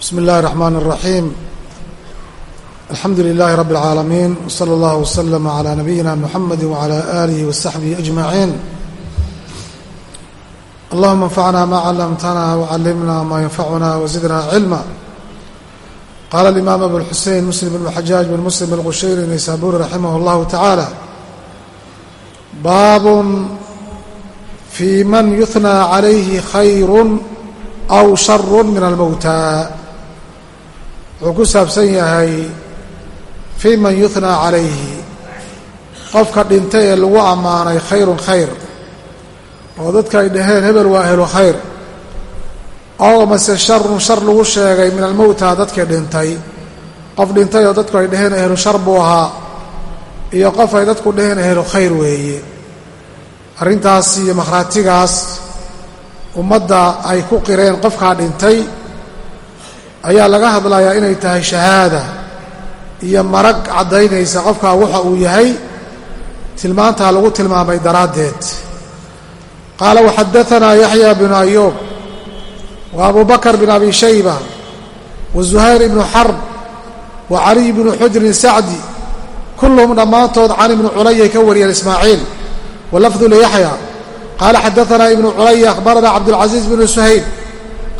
bsmi اllahi الرحmn الرaحيم alxamdu للh رb العاalمين وصلى اllه وsلم عlى نبيina mحamd وعlى آlih وصaxبه أجمaعين اllهma انfعna ma cلمtna وعلمna ma ينfعna وزidna علما qala الإmام أbو الxuseين mسلم بن xajاaج بن mسلم الqushayri naysaburi raximه الlah taعaalى bab fي man يثنى عlayhi khayr أw shar min الmوtى wuxuu ku saabsan yahay fii man yuhnaa calayhi qofka dhintay ee lagu ammaanay khayrun khayr oo dadka ay dhaheen hebel waa ahlu khayr oo mase sharun shar lagu sheegay min almowta dadkii dhintay qof dhintay oo dadku ay dhaheen ahlu shar buu ahaa iyo qof ay dadku dhaheen ahlu khayr weeye. Arrintaas iyo makhraatigaas ummadda ay ku qireen qofkaa dhintay ayaa laga hadlayaa inay tahay shahaada iyo marag caddaynaysa qofkaa waxa uu yahay tilmaantaa lagu tilmaamay daraaddeed. Qaala waxadaanaa yaxya bnu ayuub wa abu bin abi shayba wa zuhayr ibnu xarb wa caliy bnu xujrin sacdi kulluhum dhammaantood can ibnu culayay ka wariyeen ismaaciil wa lafdu liyaxya qaala xadaanaa ibnu culaya akhbarana cabdulcaziiz bnu suhayb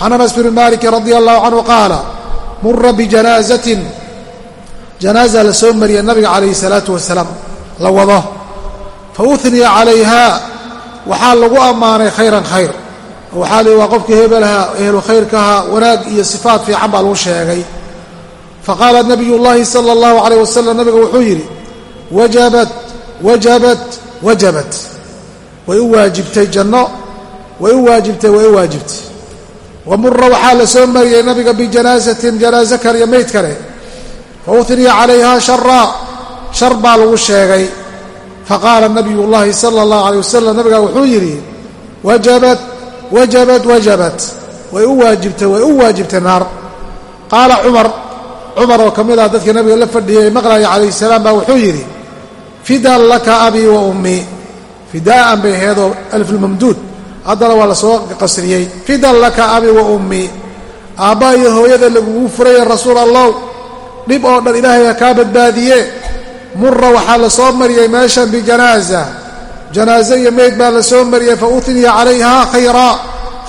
can anas bni maliki radia allahu canhu qaala mura bijanaazatin janaaza la soo mariyay nabiga calayhi salaatu wasalaam la wado fa uhniya calayha waxaa lagu ammaanay khayran khayr waxaa lihi waa qofkii hebelaha ehlu khayrkaha wanaag iyo sifaat fiican baa lagu sheegay faqaala nabiy llaahi sala allahu calayh wasalam nabiga wuxuu yidhi wajabat wajabat wajabat way u waajibtay janno way u waajibtay way u wamura waxaa la soo mariyey nabiga bijanaasatin janaaso kale iyo mayd kale. Fa uhniya calayha sharaa shar baa lagu sheegay. Faqaala nabiyu llaahi sala allahu aleyh wasalam nabigaa wuxuu yidhi wajabat wajabat wajabat. Way u waajibtay way u waajibtay naar. Qaala cumar cumar oo ka mid ah dadkii nabiga la fadhiyay maqlaya calayhi salaam baa wuxuu yidhi fidaan laka abii wa ummii fidaa'an bay aheedoo alfulmamduud haddana waa la soo qasriyey. Fidan laka abi wa ummi. Aabba iyo hooyada lagugu furaya rasuul allow dhib oo dhan ilaahay ha kaa badbaadiye mura waxaa la soo mariyey meeshan bijanaaza janaaze iyo meyd baa la soo mariyey fa utniya calayhaa khayraa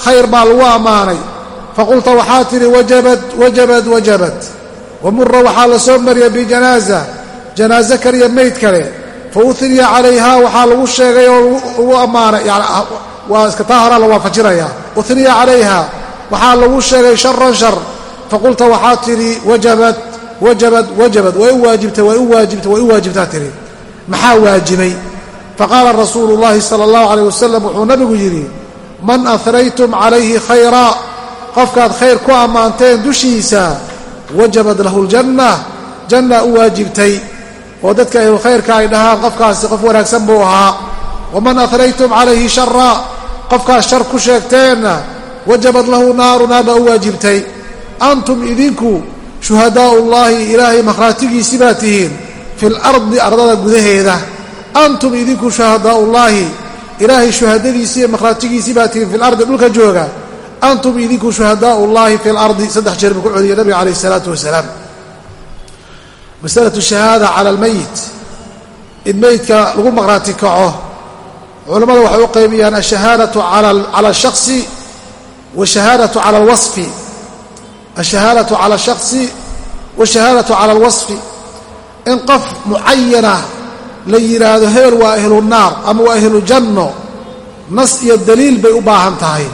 khayr baa lagu ammaanay. Faqulta waxaa tidhi wajabat wajabat wajabat wa mura waxaa la soo mariyey bijanaaza janaaze kaliya meyd kale fa utniya calayhaa waxaa lagu sheegay oo lagu ammaanay waa iska taa horaa la waafajinaya. Uniya calayha waxaa lagu sheegay sharan shar. Faqulta waxaa tidhi wajabat wajabat wajabat way u waajibtay way u waajibtay way u waajibtaa tidhi. Maxaa waajibay? Faqaala rasuulu llahi sala allahu calayh wasalam wuxuu nabigu yidhi man ahraytum calayhi khayraa qofkaad khayr ku ammaanteen dushiisa wajabat lahu ljanna. Janna u waajibtay oo dadka ahlu khayrka ay dhahaan qofkaasi qof wanaagsan buu ahaa. waman ahraytum calayhi sharaa qofkaas shar ku sheegteenna wajabad lahu naaru naar baa u waajibtay. antum idinku shuhadaa'u llaahi ilaahay makhraatigiisi baa tihiin fi lardi ardada gudaheeda. antum idinku shuhadaa'u llaahi ilaahay shuhadadiisii iyo makhraatigiisii baa tihiin fi lardi dhulka jooga. antum idinku shuhadaa'u llaahi fi lardi saddex jeer buu ku celiyay nabiga calayh isalaatu wasalaam masalatu shahaada cala almeyit in meydka lagu maqhraati kaco culammada waxay u qaybiyaan ashahaadatu cala alshaqsi washahaadatu cala alwasfi. Ashahaadatu cala alshaqsi washahaadatu cala alwasfi. In qof mucayana la yidhaahdo hebel waa ahlu naar ama waa ahlu janno nas iyo daliil bay u baahan tahay.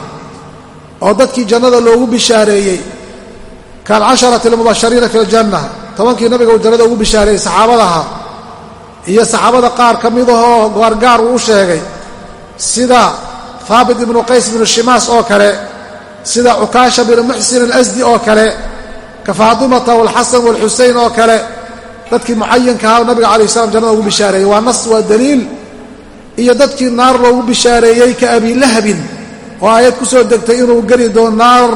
Oo dadkii jannada loogu bishaareeyey kaalcasharati almubashariina fi aljanna tobankii nabiga uu jannada ugu bishaareeyey saxaabadaha iyo saxaabada qaar ka midahoo gaargaar uu u sheegay sida haabit ibnu qays bnu shimaas oo kale sida cukaasha binu muxsin alasdi oo kale ka faadimata walxasan walxuseyn oo kale dadkii mucayanka ahaa nabiga calayh salam jannada ugu bishaareeyey waa nas waa daliil iyo dadkii naar loogu bishaareeyey ka abilahabin oo aayad ku soo degtay inuu geli doono naar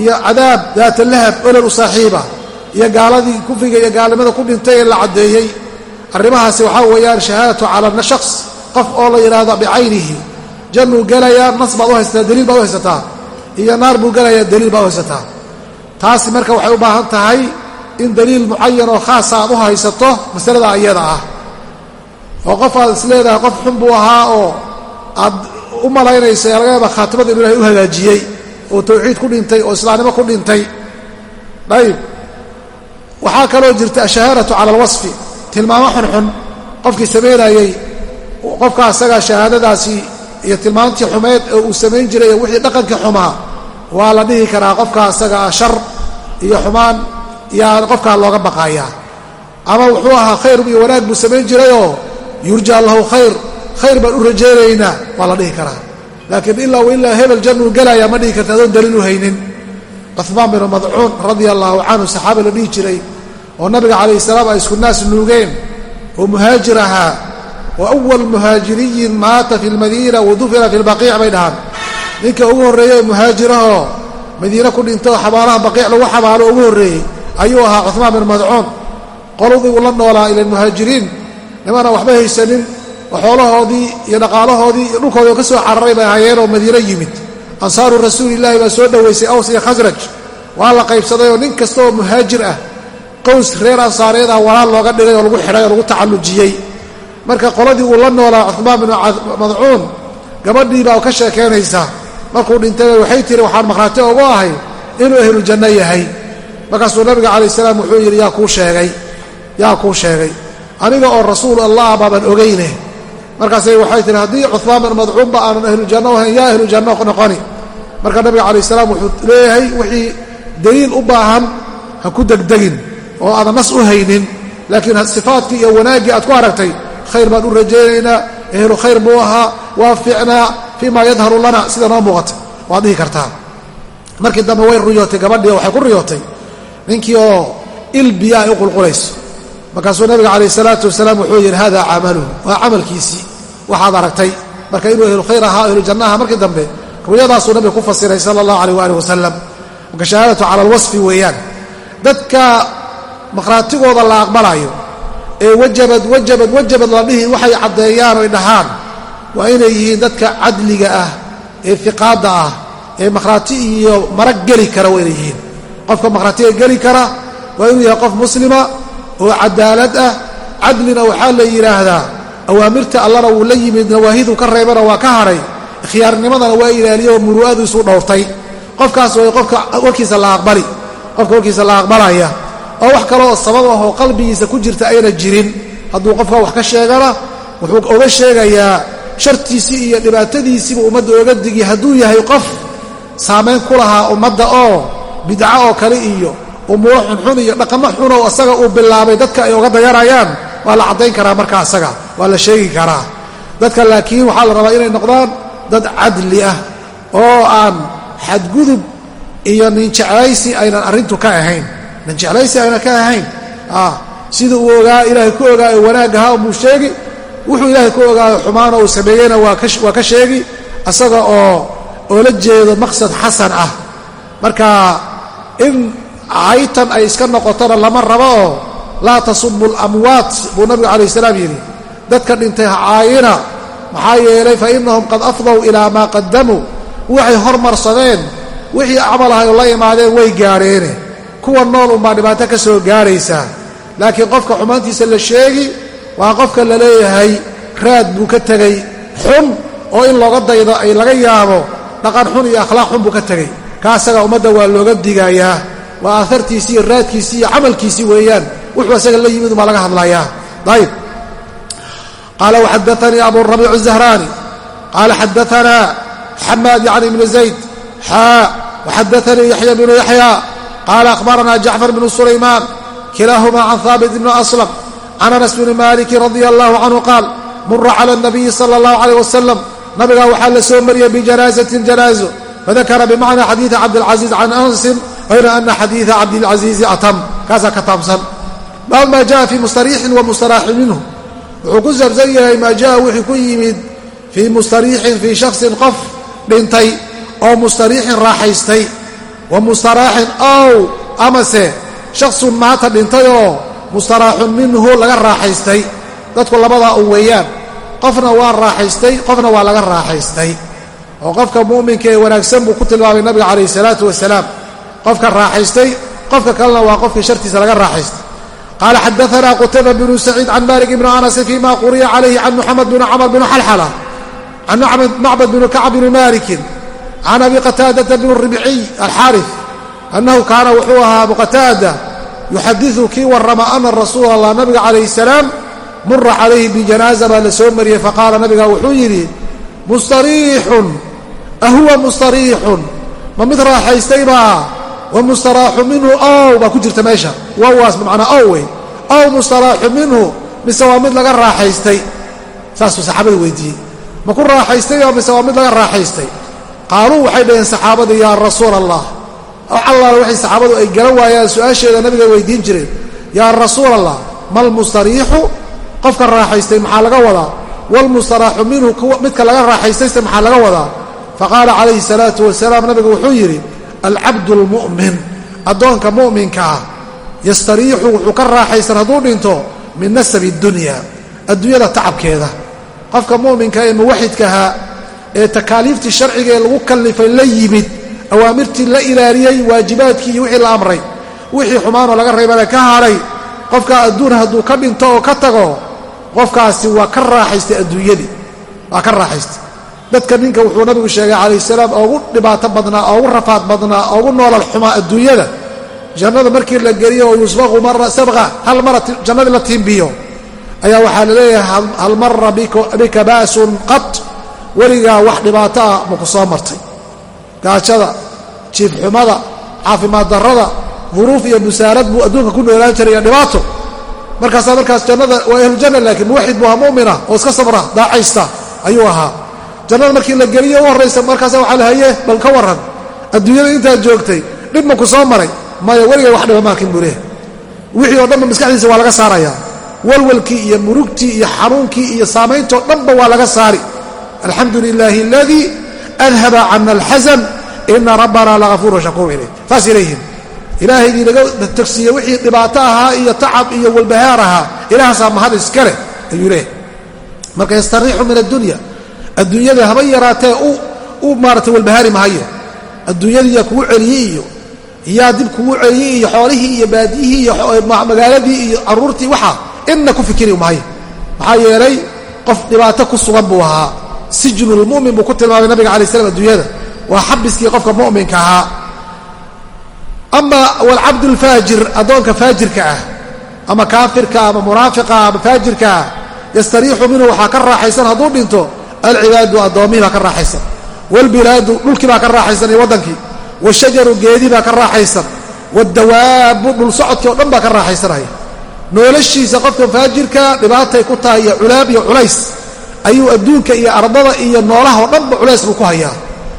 iyo cadaab daata lahab olol u saaxiiba iyo gaaladii kufriga iyo gaalnimada ku dhintay ee la caddeeyey. Arrimahaasi waxaa weeyaan shahaadatu cala shaqs qof oo la yidhaahdo bicaynihi. Jannuu gelayaa nas baad u haysataa daliil baad u haysataa iyo naar buu gelayaa daliil baad u haysataa. Taasi marka waxay u baahan tahay in daliil mucayan oo khaasa aad u haysato masalada iyada ah. Oo qof aad is leedahay qof xun buu ahaa oo aad u malaynaysa laga yaaba khaatimada inu ilahay u hagaajiyey oo tawxiid ku dhintay oo islaamnimo ku dhintay. Ayib waxaa kaloo jirta ashahaadatu cala alwasfi tilmaamo xunxun qofkii samaynayey qofka asaga shahaadadaasi iyo tilmaantii xumeed oo uu samayn jiray iyo wixii dhaqankii xumaa waa la dhihi karaa qofka asaga shar iyo xumaan yaa qofkaa looga baqayaa. Ama wuxuu ahaa khayr iyo wanaag buu samayn jirayoo yurjaa lahu khayr khayr baan u rajaynaynaa waa la dhihi karaa. Laakiin ilaa ilaa hebel jannuu gelaya ma dhihi karta adoon daliil u haynin. Cuhmaan binu madcuun radia allaahu canhu saxaabi la dhihi jiray oo nabiga calayhi salaam ay isku naas nuugeen oo muhaajir ahaa wa awal muhaajiriyin maata fi lmadiina wa dufina fi lbaqiic bay dhahaan. Ninka ugu horreeyey ee muhaajirahoo madiine ku dhintay oo xabaalaha baqiic lagu xabaalo ugu horreeyey ayuu ahaa cuhmaan bin madcuun. Qoladii uu la noolaa ila muhaajiriin nimana waxba haysanin oo xoolahoodii iyo dhaqaalahoodii iyo dhulkoodii ka soo cararay bay ahaayeen oo madiino yimid. Ansaaru rasuulilaahi baa soo dhowaysay aws iyo khasraj. Waa la qaybsaday oo nin kasta oo muhaajir ah qows reer ansaareed ah walaal looga dhigay oo lagu xidhay oo lagu tacallujiyey. Marka qoladii uu la noolaa cuhmaan binu madcuun gabadhii baa ka sheekaynaysaa markuu dhintay waxay tiri waxaan maqhraati ogu ahay inuu ahlu janno yahay. Markaasuu nabiga calayh salaam wuxuu yidhi yaa kuu sheegay yaa kuu sheegay. Aniga oo rasuul allah baaban ogeyne markaasay waxay tihi haddii cuhmaan bin madcuunba aanan ahlujanno ahayn yaa ahlu janno noqoni marka nabiga calayh salaam wuxuu leeyahay wixii daliil u baahan ha ku degdegin oo aadan nas u haynin laakiin sifaadkii iyo wanaaggii aad ku aragtay khayr baan u rajaynaynaa ehlu khayr buu ahaa waa ficnaa fii ma yadharu lana sida noo muuqata waad dhihi kartaa. Markii dambe way riyootay gabadhii waxay ku riyootay ninkii oo ilbiya ay u qulqulayso. Markaasuu nabiga calayh salaatu wasalaam wuxuu yidhi hada camaluhu. Waa camalkiisii. Waxaad aragtay marka inuu ehlu khayr ahaa ehlu jannaha markii dambe ruyadaasuu nabiga ku fasiray sala allahu alayh waali wasalam marka shahaadatu cala alwasfi weeyaan. Dadka makhraatigooda la aqbalayo. Ee wajabad wajabad wajabad la dhihi waxay caddeeyaan oy dhahaan. Waa inay yihiin dadka cadliga ah ee fiqaadda ah ee makhraati iyo marag geli kara waa inay yihiin. Qofka makhraatiga geli kara waa inuu yahay qof muslima oo cadaalad ah. Cadlina waxaa la yidhaahdaa awaamirta allana wuu la yimid nawaahidu ka reebana waa ka hadhay khiyaarnimadana waa ilaaliya oo muru'adiisuu dhowrtay. Qofkaas way qofka warkiisa la aqbali qofka warkiisa la aqbalaya oo wax kaleoo sabab ah oo qalbigiisa ku jirta ayna jirin. Hadduu qofka wax ka sheegana wuxuu oga sheegayaa shartiisii iyo dhibaatadiisiiba ummadda oga digi. Hadduu yahay qof saamayn ku lahaa ummadda oo bidco oo kale iyo umuuro xunxun iyo dhaqamo xunoo asaga uu bilaabay dadka ay oga dayanayaan waa la caddayn karaa marka asaga waa la sheegi karaa. Dadka laakiin waxaa la rabaa inay noqdaan dad cadli ah oo aan xadgudub iyo ninjeclaysi aynan arrintu ka ahayn ninjeclaysi aynan ka ahayn. Sida uu ogaa ilaahay ku ogaayo wanaag ahaa buu sheegi. Wuxuu ilaahay ku ogaayo xumaana uu sameeyeyna waa ka sheegi. Asaga oo oo la jeedo maqsad xasan ah. Marka in caytan ay iska noqotona lama rabo oo laa tasubu alamwaat buu nabigu calayh salaam yidhi. Dadka dhintay ha caayina. Maxaa yeelay fa innahum qad afdow ilaa maa qadamuu waxay hormarsadeen wixii camalahay oo la imaadeen way gaadheene kuwa nool unbaa dhibaato ka soo gaaraysaa laakiin qofka xumaantiisa la sheegi waa qofka la leeyahay raad buu ka tegey xun oo in looga daydo ay laga yaabo dhaqan xun iyo akhlaaq xun buu ka tegey ka asaga ummadda waa looga digayaa waa aahartiisii iyo raadkiisii iyo camalkiisii weeyaan. Wuxuu asaga la yimid umbaa laga hadlayaa ayb qaala waxadaanii abu rabiic الzahraani qaala xadaanaa xamaad yacni ibnu zayd. Xaa waxadaanii yaxya bnu yaxya qaala akhbaranaa jacfar bnu sulaymaan kilaahuma can haabit bni aslam can anas bni maliki radia allahu canhu qaal mura cala اnabiyi sala اllahu alayh wasalam nabigaa waxaa la soo mariyay bijanaazatin janaazo fadakara bimacna xadiidi cabdilcaziiz can anasin hayra ana xadiida cabdilcaziizi atam kaasaa ka taabsan baabu maa jaa fii mustariixin wa mustaraaxin minhu wuxuu ku saabsan yahay maa jaa wixii ku yimid fii mustariixin fii shaksin qof dhintay oo mustariixin raaxaystay wa mustaraaxin ow amase shaksun maanta dhintayoo mustaraaxun minhu laga raaxaystay. Dadku labadaa un weeyaan qofna waa raaxaystay qofna waa laga raaxaystay. Oo qofka mu'minka ee wanaagsan buu ku tilmaamay nabiga calayhi salaatu wasalaam. Qofka raaxaystay qofka kalena waa qofkii shartiisa laga raaxaystay. Qaala xadaana qutayba bnu saciid can malik bni anasin fima quriya calayhi can muxamed bn camr bn xalxala can macbad bn kacb bni malikin can abi qataadata bn ribciy alxaarif annahu kaana wuxuu ahaa abu qataada yuxadiu kii warrama ana rasuul allah nabiga calayh salaam mura calayhi bijanaaza baa la soo mariyey faqaala nabiga wuxuu yidhi mustariixun ahuwa mustariixun ma mid raaxaystay baa wa mustaraaxu minhu ow baa ku jirta meesha wawaas bimacnaa ow wey ow mustaraaxu minhu mise waa mid laga raaxaystay saasuu saxaabada weydiiyey ma ku raaxaystay mise waa mid laga raaxaystay qaaluu waxay dhaheen saxaabadii yaa rasuula allah allaale waxay saxaabadu ay garan waayaan su'aasheeda nabiga weydiin jireen yaa rasuul allah mal mustariixu? Qofka raaxaystay maxaa laga wadaa? Wlmustaraaxu minhu midka laga raaxaystayse maxaa laga wadaa? Faqaala calayhi salaatu wasalaam nabigu wuxuu yidhi alcabdu lmu'min addoonka mu'minka ah yastariixu wuxuu ka raaxaysan hadduu dhinto min nasabi dunya adduunyada tacabkeeda. Qofka mu'minka ee muwaxidkahaa ee takaaliiftii sharciga ee lagu kallifay la yimid awaamirtii la ilaaliyey waajibaadkii iyo wixii la amray wixii xumaanoo laga reebana ka hadhay qofka adduun hadduu ka dhinto oo ka tago qofkaasi waa ka raaxaystay adduunyadii waa ka raaxaystay. Dadka ninka wuxuu nabigu sheegay calayh salaam oogu dhibaato badnaa oogu rafaad badnaa oogu noolal xumaa adduunyada. Jannada markii la geliyo oo yusbaqu mara sabqa hal mara jannadii la tiimbiyo ayaa waxaa la leeyahay hal mara bika ba'sun qad weligaa wax dhibaato ah maku soo martay. Gaajada jiifxumada caafimaad darrada huruuf iyo busaarad buu adduunka ku noolaan jiray dhibaato. Markaasaa markaas jannada waa ahlujanna laakiin muwaxid buu ahaa mu'mina oo iska sabra daacaysta ayuu ahaa. Jannada markii la geliyo u horraysa markaasa waxaa la bal ka warran. Adduunyada intaad joogtay dhib maku soo maray. Maya weligay wax dhiba maakin buu leehay wixii oo dhanba maskaxdiisa waa laga saarayaa. Walwalkii iyo murugtii iyo xanuunkii iyo saameyntoo dhanba waa laga saari alxamdu lilaahi aladii adhaba cana alxasan ina rabbana lagafuuru shakuur ilayh saasay leeyihiin ilaahaydii laga tagsiiye wixii dhibaato ahaa iyo tacab iyo walbahaar ahaa. Ilaahasaa mahad iska leh ayuu leeyahy marka yastariixu min addunya. Adduunyada haba yaraatee u maaratay walbahaari mahayo adduunyadiiya kugu celiyey iyo yaa dib kugu celiyey iyo xoolihii iyo baadiyihii iyo magaaladii iyo caruurtii waxaa inna ku fikiri mahayo maxaa yeelay qof dhibaato ku sugan buu ahaa sijnulmu'min buu ku tilmaamay nabiga alay slam adduunyada. Waa xabiskii qofka mu'minka ahaa. Ama walcabdu lfaajir addoonka faajirka ah ama kaafirka ama munaafiqa ama faajirka ah yastariixu minhu waxaa ka raaxaysan hadduu dhinto alcibaadu addoommihii baa ka raaxaysan. Waalbilaadu dhulkii baa ka raaxaysan iyo waddankii washajaru geedii baa ka raaxaysan. Waddawaabu dhul socodkii o dhan baa ka raaxaysanaya noloshiisa qofka faajirka dhibaatay ku tahay iyo culaab iyo culays ayuu adduunka iyo ardada iyo noolaha o dhanba culays buu ku hayaa.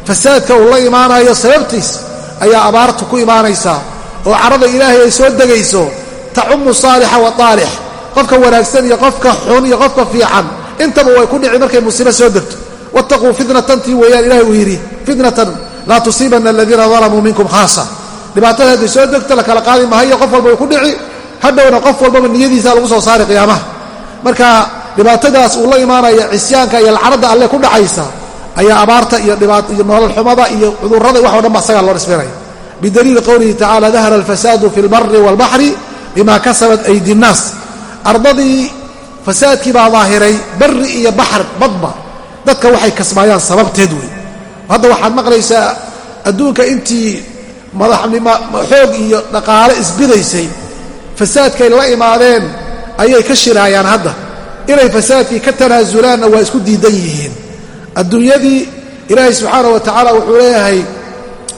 Fasaadka uu la imaanayo sababtiis ayaa abaartu ku imaanaysaa oo carada ilaahay ay soo degayso tacumu saalixa wa aalix qofka wanaagsan iyo qofka xun iyo qofka fiican intaba way ku dhici markay musiibo soo degto. Wattaquu fitnatan tii weeyaan ilahay uu yidhi fitnatan laa tusiibanna aladiina dalamuu minkum khaasa. Dhibaatada hadday soo degto la kala qaadi mahayo qof walba way ku dhici hadhowna qof walbaba niyadiisa lagu soo saari qiyaamaha. Marka dhibaatadaas uu la imaanaya cisyaanka iyo lacnada alle ku dhacaysa ayaa abaarta iyo nolol xumada iyo cudurrada wax o dhan ba asagaa loo dhisbinaya bidaliili qowlihi tacala dahara alfasaadu fi lbari waalbaxri bima kasabat aydi nnaas ardadii fasaadkii baa daahiray bari iyo baxr badba dadka waxay kasbaayaan sababteed wey hadda waxaad maqlaysaa adduunka intii madaxnimo xoog iyo dhaqaale isbidaysay fasaadkay la imaadeen ayay ka shiraayaan hadda inay fasaadkii ka tanaasulaanna waa isku diidan yihiin. Adduunyadii ilaahay subxaana wa tacaala wuxuu leeyahay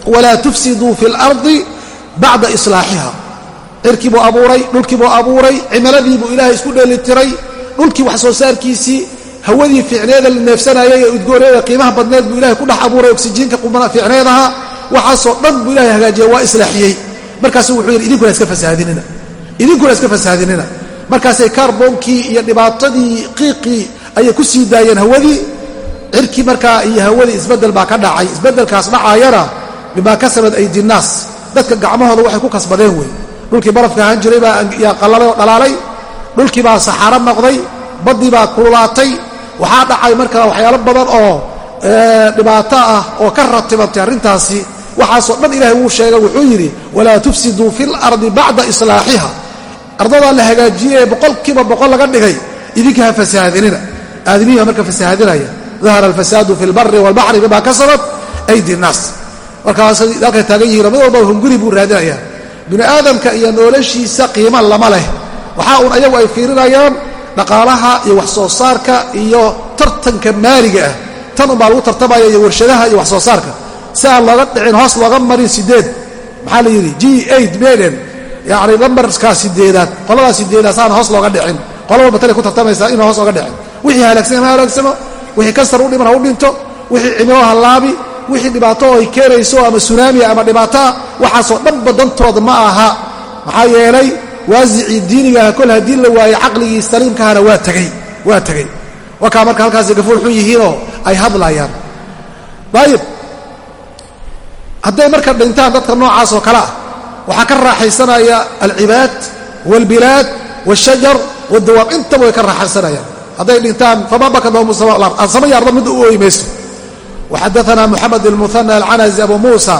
walaa tufsiduu fi اlardi bacda islaaxiha. Cirkii buu abuuray dhulkii buu abuuray cimiladiibuu ilaahay isku dheelitiray dhulkii wax soo saarkiisii hawadii fiicneeda la neefsanayay ee udgooreeda qiimaha badneed buu ilahay ku dhex abuuray oksijiinka fiicneedaha waxaasoo dhan buu ilahay hagaajiyey waa islaaxiyey. Markaasuu wuxuu yidhi idinkuna iska fasaadinina markaasay kaarboonkii iyo dhibaatadii qiiqii ayay ku sii daayeen hawadii cirkii markaa iyo hawadii isbeddel baa ka dhacay. Isbeddelkaas dhacaayana bimaa kasabat aydi nnaas. Dadka gacmahooda waxay ku kasbadeen wey. Dhulkii barafka ahaan jiray baa yaa qallalay oo dhalaalay. Dhulkii baa saxaaro noqday. Baddii baa kululaatay. Waxaa dhacay markaa waxyaalo badan oo dhibaato ah oo ka ratibantay arrintaasi. Waxaasoo dhan ilahay wuu sheegay wuxuu yidhi walaa tufsiduu fi lardi bacda islaaxiha ardadaa la hagaajiyey ee boqolkiiba boqol laga dhigay idinka ha fasahaadinina aadamihi baa marka fasahaadinaya dahara alfasaadu fi lbari walbaxri bima kasabat aydi nnaas markaas halkay taagan yihiin mid walba hunguri buu raadinayaa bini aadamka iyo noloshiisa qiima lama leh. Waxaa uun ayagu ay fiirinayaan dhaqaalaha iyo wax soo saarka iyo tartanka maaliga ah. Tan unbaa lagu tartamaya iyo warshadaha iyo wax soo saarka si aan looga dhicin hoos looga marin sideed. Maxaa la yidhi? G eight meden yacni lambarkaa sideedaad qoladaa sideedaad saan hoos looga dhicin. Qola walba tanay ku tartamaysaa inaan hoos looga dhicin. Wixii halaagsan ha halaagsamo wixii kasar u dhiman u dhinto wixii cimilo halaabi wixii dhibaato ay keenayso ama sunaamiya ama dhibaatoa waxaasoo dhanba dantooda ma aha. Maxaa yeelay waasicii diinigaha kol haddii la waaye caqligii saliimkahana waa tegey waa tegey wakaa marka halkaasi gafuur xun yihiinoo ay hadlayaan. Ayib hadday marka dhintaan dadka noocaas oo kale ah waxaa ka raaxaysanaya alcibaad waalbilaad waashajar wadawaab intaba way ka raaxaysanayaan hadday dhintaan fama bakat lahum sama yaarda mid u ooyi mayso وxadثna mحamed بن المثنى الcanزي abu muسى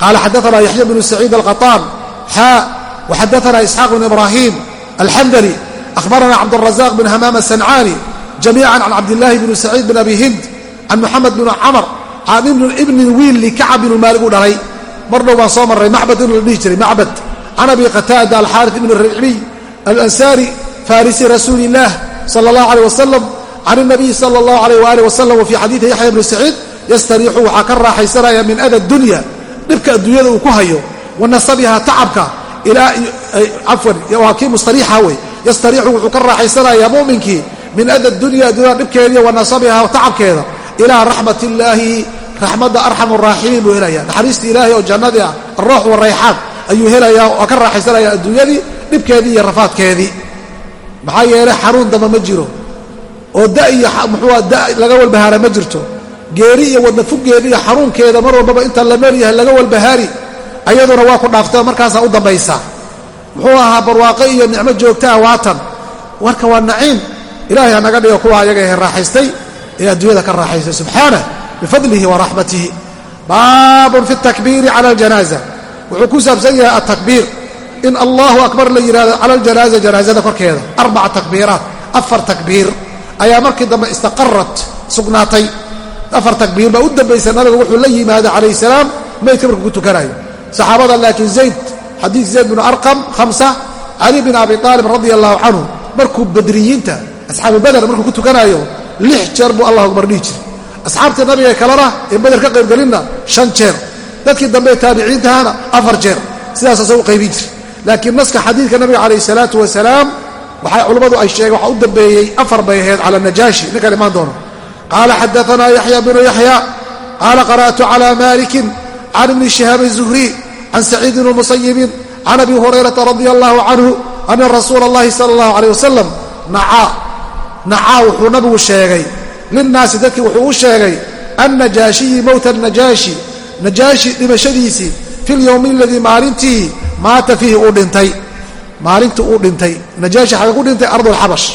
qala xadثna yaحyى بن سacيid القطاn xا وxadثna إسحاaq بن إbrahيm الxandلي أخbarna cabدالرزاq بن hmام السنعاnي جamيعا عن cabdاللahi بن سacيid بن أbi hind عن mحamed بن cmر can ibni wiili kacab binu maalig u dhalay mardhow baan soo marray macbad inuu la dhihi jiray macbad. Can abi qataada alxaaris ibn ribciy alansaari farisi rasuuli illaah sala allahu aleyh wasalam can inabiyi sala allahu aleyh waaalih wasalam wa fii xadiidi yaxya bni saciid yastariixu waxaa ka raaxaysanaya min ada dunya dhibka adduunyada uu ku hayo wa nasabiha tacabka cafwan waa kii mustariixa wey yastariixu wuxuu ka raaxaysanayaa mu'minkii min ada dunya adduunyada dhibkeediiy wa nasabiha tacabkeeda ilaa raxmat illaahi raxmadda arxamu raaximiin buu helaya naxariistii ilaahay oo jannadii ah aroox warayxaan ayuu helayaa oo ka raaxaysanaya adduunyadii dhibkeedii iyo rafaadkeedii. Maxaa yeelay xanuun damba ma jiro oo da iyo muxuua da laga walbahaara ma jirto. Geeri iyo wadna fugeeda iyo xanuunkeeda mar walbaba inta la noolyahay laga walbahaari ayaduna waa ku dhaaftay markaasaa u dambaysa muxuu ahaa barwaaqo iyo nicmo joogtaa waatan warka waa naciim ilaahay hanaga dhigo kuwa ayaga he raaxaystay ee adduunyada ka raaxaystay. Subxaanah bifadlihi wa raxmatihi baabun fi takbiiri cala aljanaaza wuxuu ku saabsan yahay altakbiir in allahu akbar la yidhahdo cala aljanaaza janaazada korkeeda arbaca takbiiraat afar takbiir ayaa markii dambe istaqarat sugnaatay afar takbiir baa u dambaysa nabiga wuxuu la yimaaday calayh salaam maydka markuu ku tukanayo saxaabada laakiin zayd xadiid zayd binu arqam hamsa cali bin abi aalib radia allahu canhu markuu badriyiinta asxaabu bader markuu ku tukanayo lix jeer buu allahu akbar dhihi asxaabtii nabiga kalena ee beder ka qaybgelinna shan jeer. Dadkii dambe taabiciintahana afar jeer. Sidaas asa u qaybin jir laakiin naska xadiidka nabiga calayh salaatu wasalaam waxay culammadu ay sheegeen waxaa u dambeeyey afar bay ahayd cala najaashi. Ninkaan imaan doono. Qaala xadaanaa yaxya binu yaxya qaala qara'tu cala malikin can ibni shihaab zuhri can saciid bni musayibin can abi hurayrata radia allahu canhu ana rasuul allahi sala allahu aleyh wasalam nacaa. Nacaa wuxuu nabigu sheegay linnaasi dadkii wuxuu u sheegay annajaashiyi mowta najaashi najaashi dhimashadiisii fi lyowmi aladii maalintii maata fiihi uu dhintay maalintii uu dhintay najaashi xagee ku dhintay ardulxabash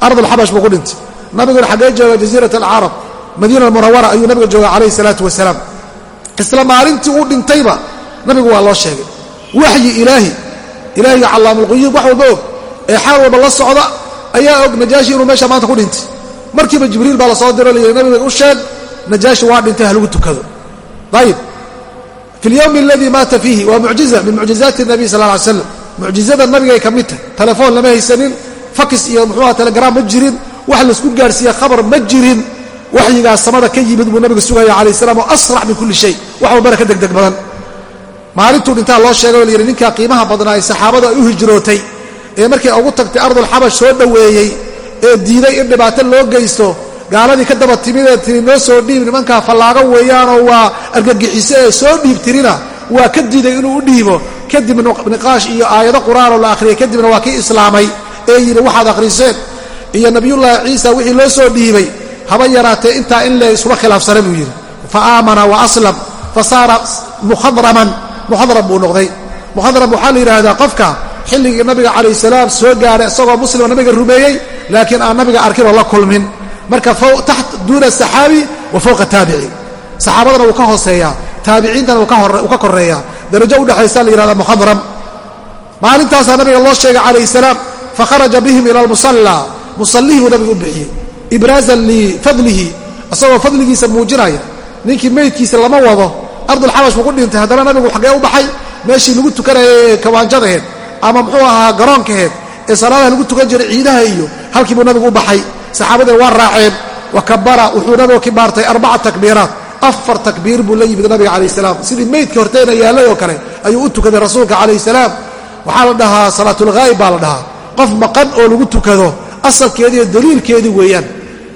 ardulxabash buu ku dhintay nabiguna xaggee jooga jaziirat alcarab madiina almunawara ayuu nabiga jooga calayhi salaatu wasalaam isla maalintii uu dhintayba nabigu waa loo sheegay waxyi ilaahi ilaahiga callaamulquyuub wax walba og ee xaal walba la socda ayaa og najaashi inuu meesha maanta ku dhintay markiiba jibriil baa la soo diro layidhi nabiga u sheeg najaashi waa dhintay ha lagu tukado. Ayib fi lyowmi aladii maata fiihi waa mucjiza min mucjizaati nabiy sal lla slam mucjizada nabigay ka mid tahay. Telefoon lama haysanin fakis iyo muxuuha telegram ma jirin wax laysku gaarhsiiye khabar ma jirin. Waxyigaas samada ka yimid buu nabiga sugaya calayh salam oo asrac min kulli shay. Wax walbana ka degdeg badan. Maalintuu dhintaa loo sheegay o layidhi ninkaa qiimaha badnaa ee saxaabadu ay u hijrootay ee markay ugu tagtay ardulxabash soo dhoweeyey ee diiday in dhibaato loo geysto. Gaaladii ka daba timidee tiri noo soo dhiib nimankaa fallaago weeyaanoo waa argagixiso ee soo dhiib tirina. Waa ka diiday inuu u dhiibo. Kadib niqaash iyo aayado qur'aanoo la akhriyay kadibna waa kii islaamay ee yidhi waxaad akhriseen. Iyo nabiyullaahi ciisa wixii loo soo dhiibay haba yaraatee intaa in le iskuma khilaafsana buu yidhi. Fa aamana wa aslam fa saara mukhadraman mukhadram buu noqday. Mukhadram waxaa la yidhaahdaa qofka xilligii nabiga calayh salaam soo gaaray isagoo muslima nabiga rumeeyey laakiin aan nabiga arkin oo la kulmin. Marka duuna saxaabi wa fowqa taabici. Saxaabadana wuu ka hooseeyaa taabiciintana uu ka koreeya darajo udhexaysa la yihahda mukhadram maalintaasaa nabiga loo sheegay calayh salaam fakharaja bihim ila almusalla. Musallihii buu nabigu u bixiyey. Ibraazan lifadlihi isagoo fadligiisa muujinaya ninkii meydkiisa lama wado ardulxabash buu ku dhintay haddana nabigu xaggee u baxay meeshii lagu tukanaya ee kawaanjadaheed ama muxuu ahaa garoonkaheed ee salaadaha lagu tukan jiray ciidaha iyo halkii buu nabigu u baxay. Saxaabadee waa raaceen. Wa kabara wuxuu nabigu kibaartay arbaca takbiiraat. Afar takbiir buu la yimid nabiga calayh salaam. Sidii meydkii horteena yaallay oo kale ayuu u tukaday rasuulka calayh salaam. Waxaa la dhahaa salaatulghaa'ib baa la dhahaa. Qof maqan oo lagu tukado asalkeediiyo daliilkeedii weeyaan.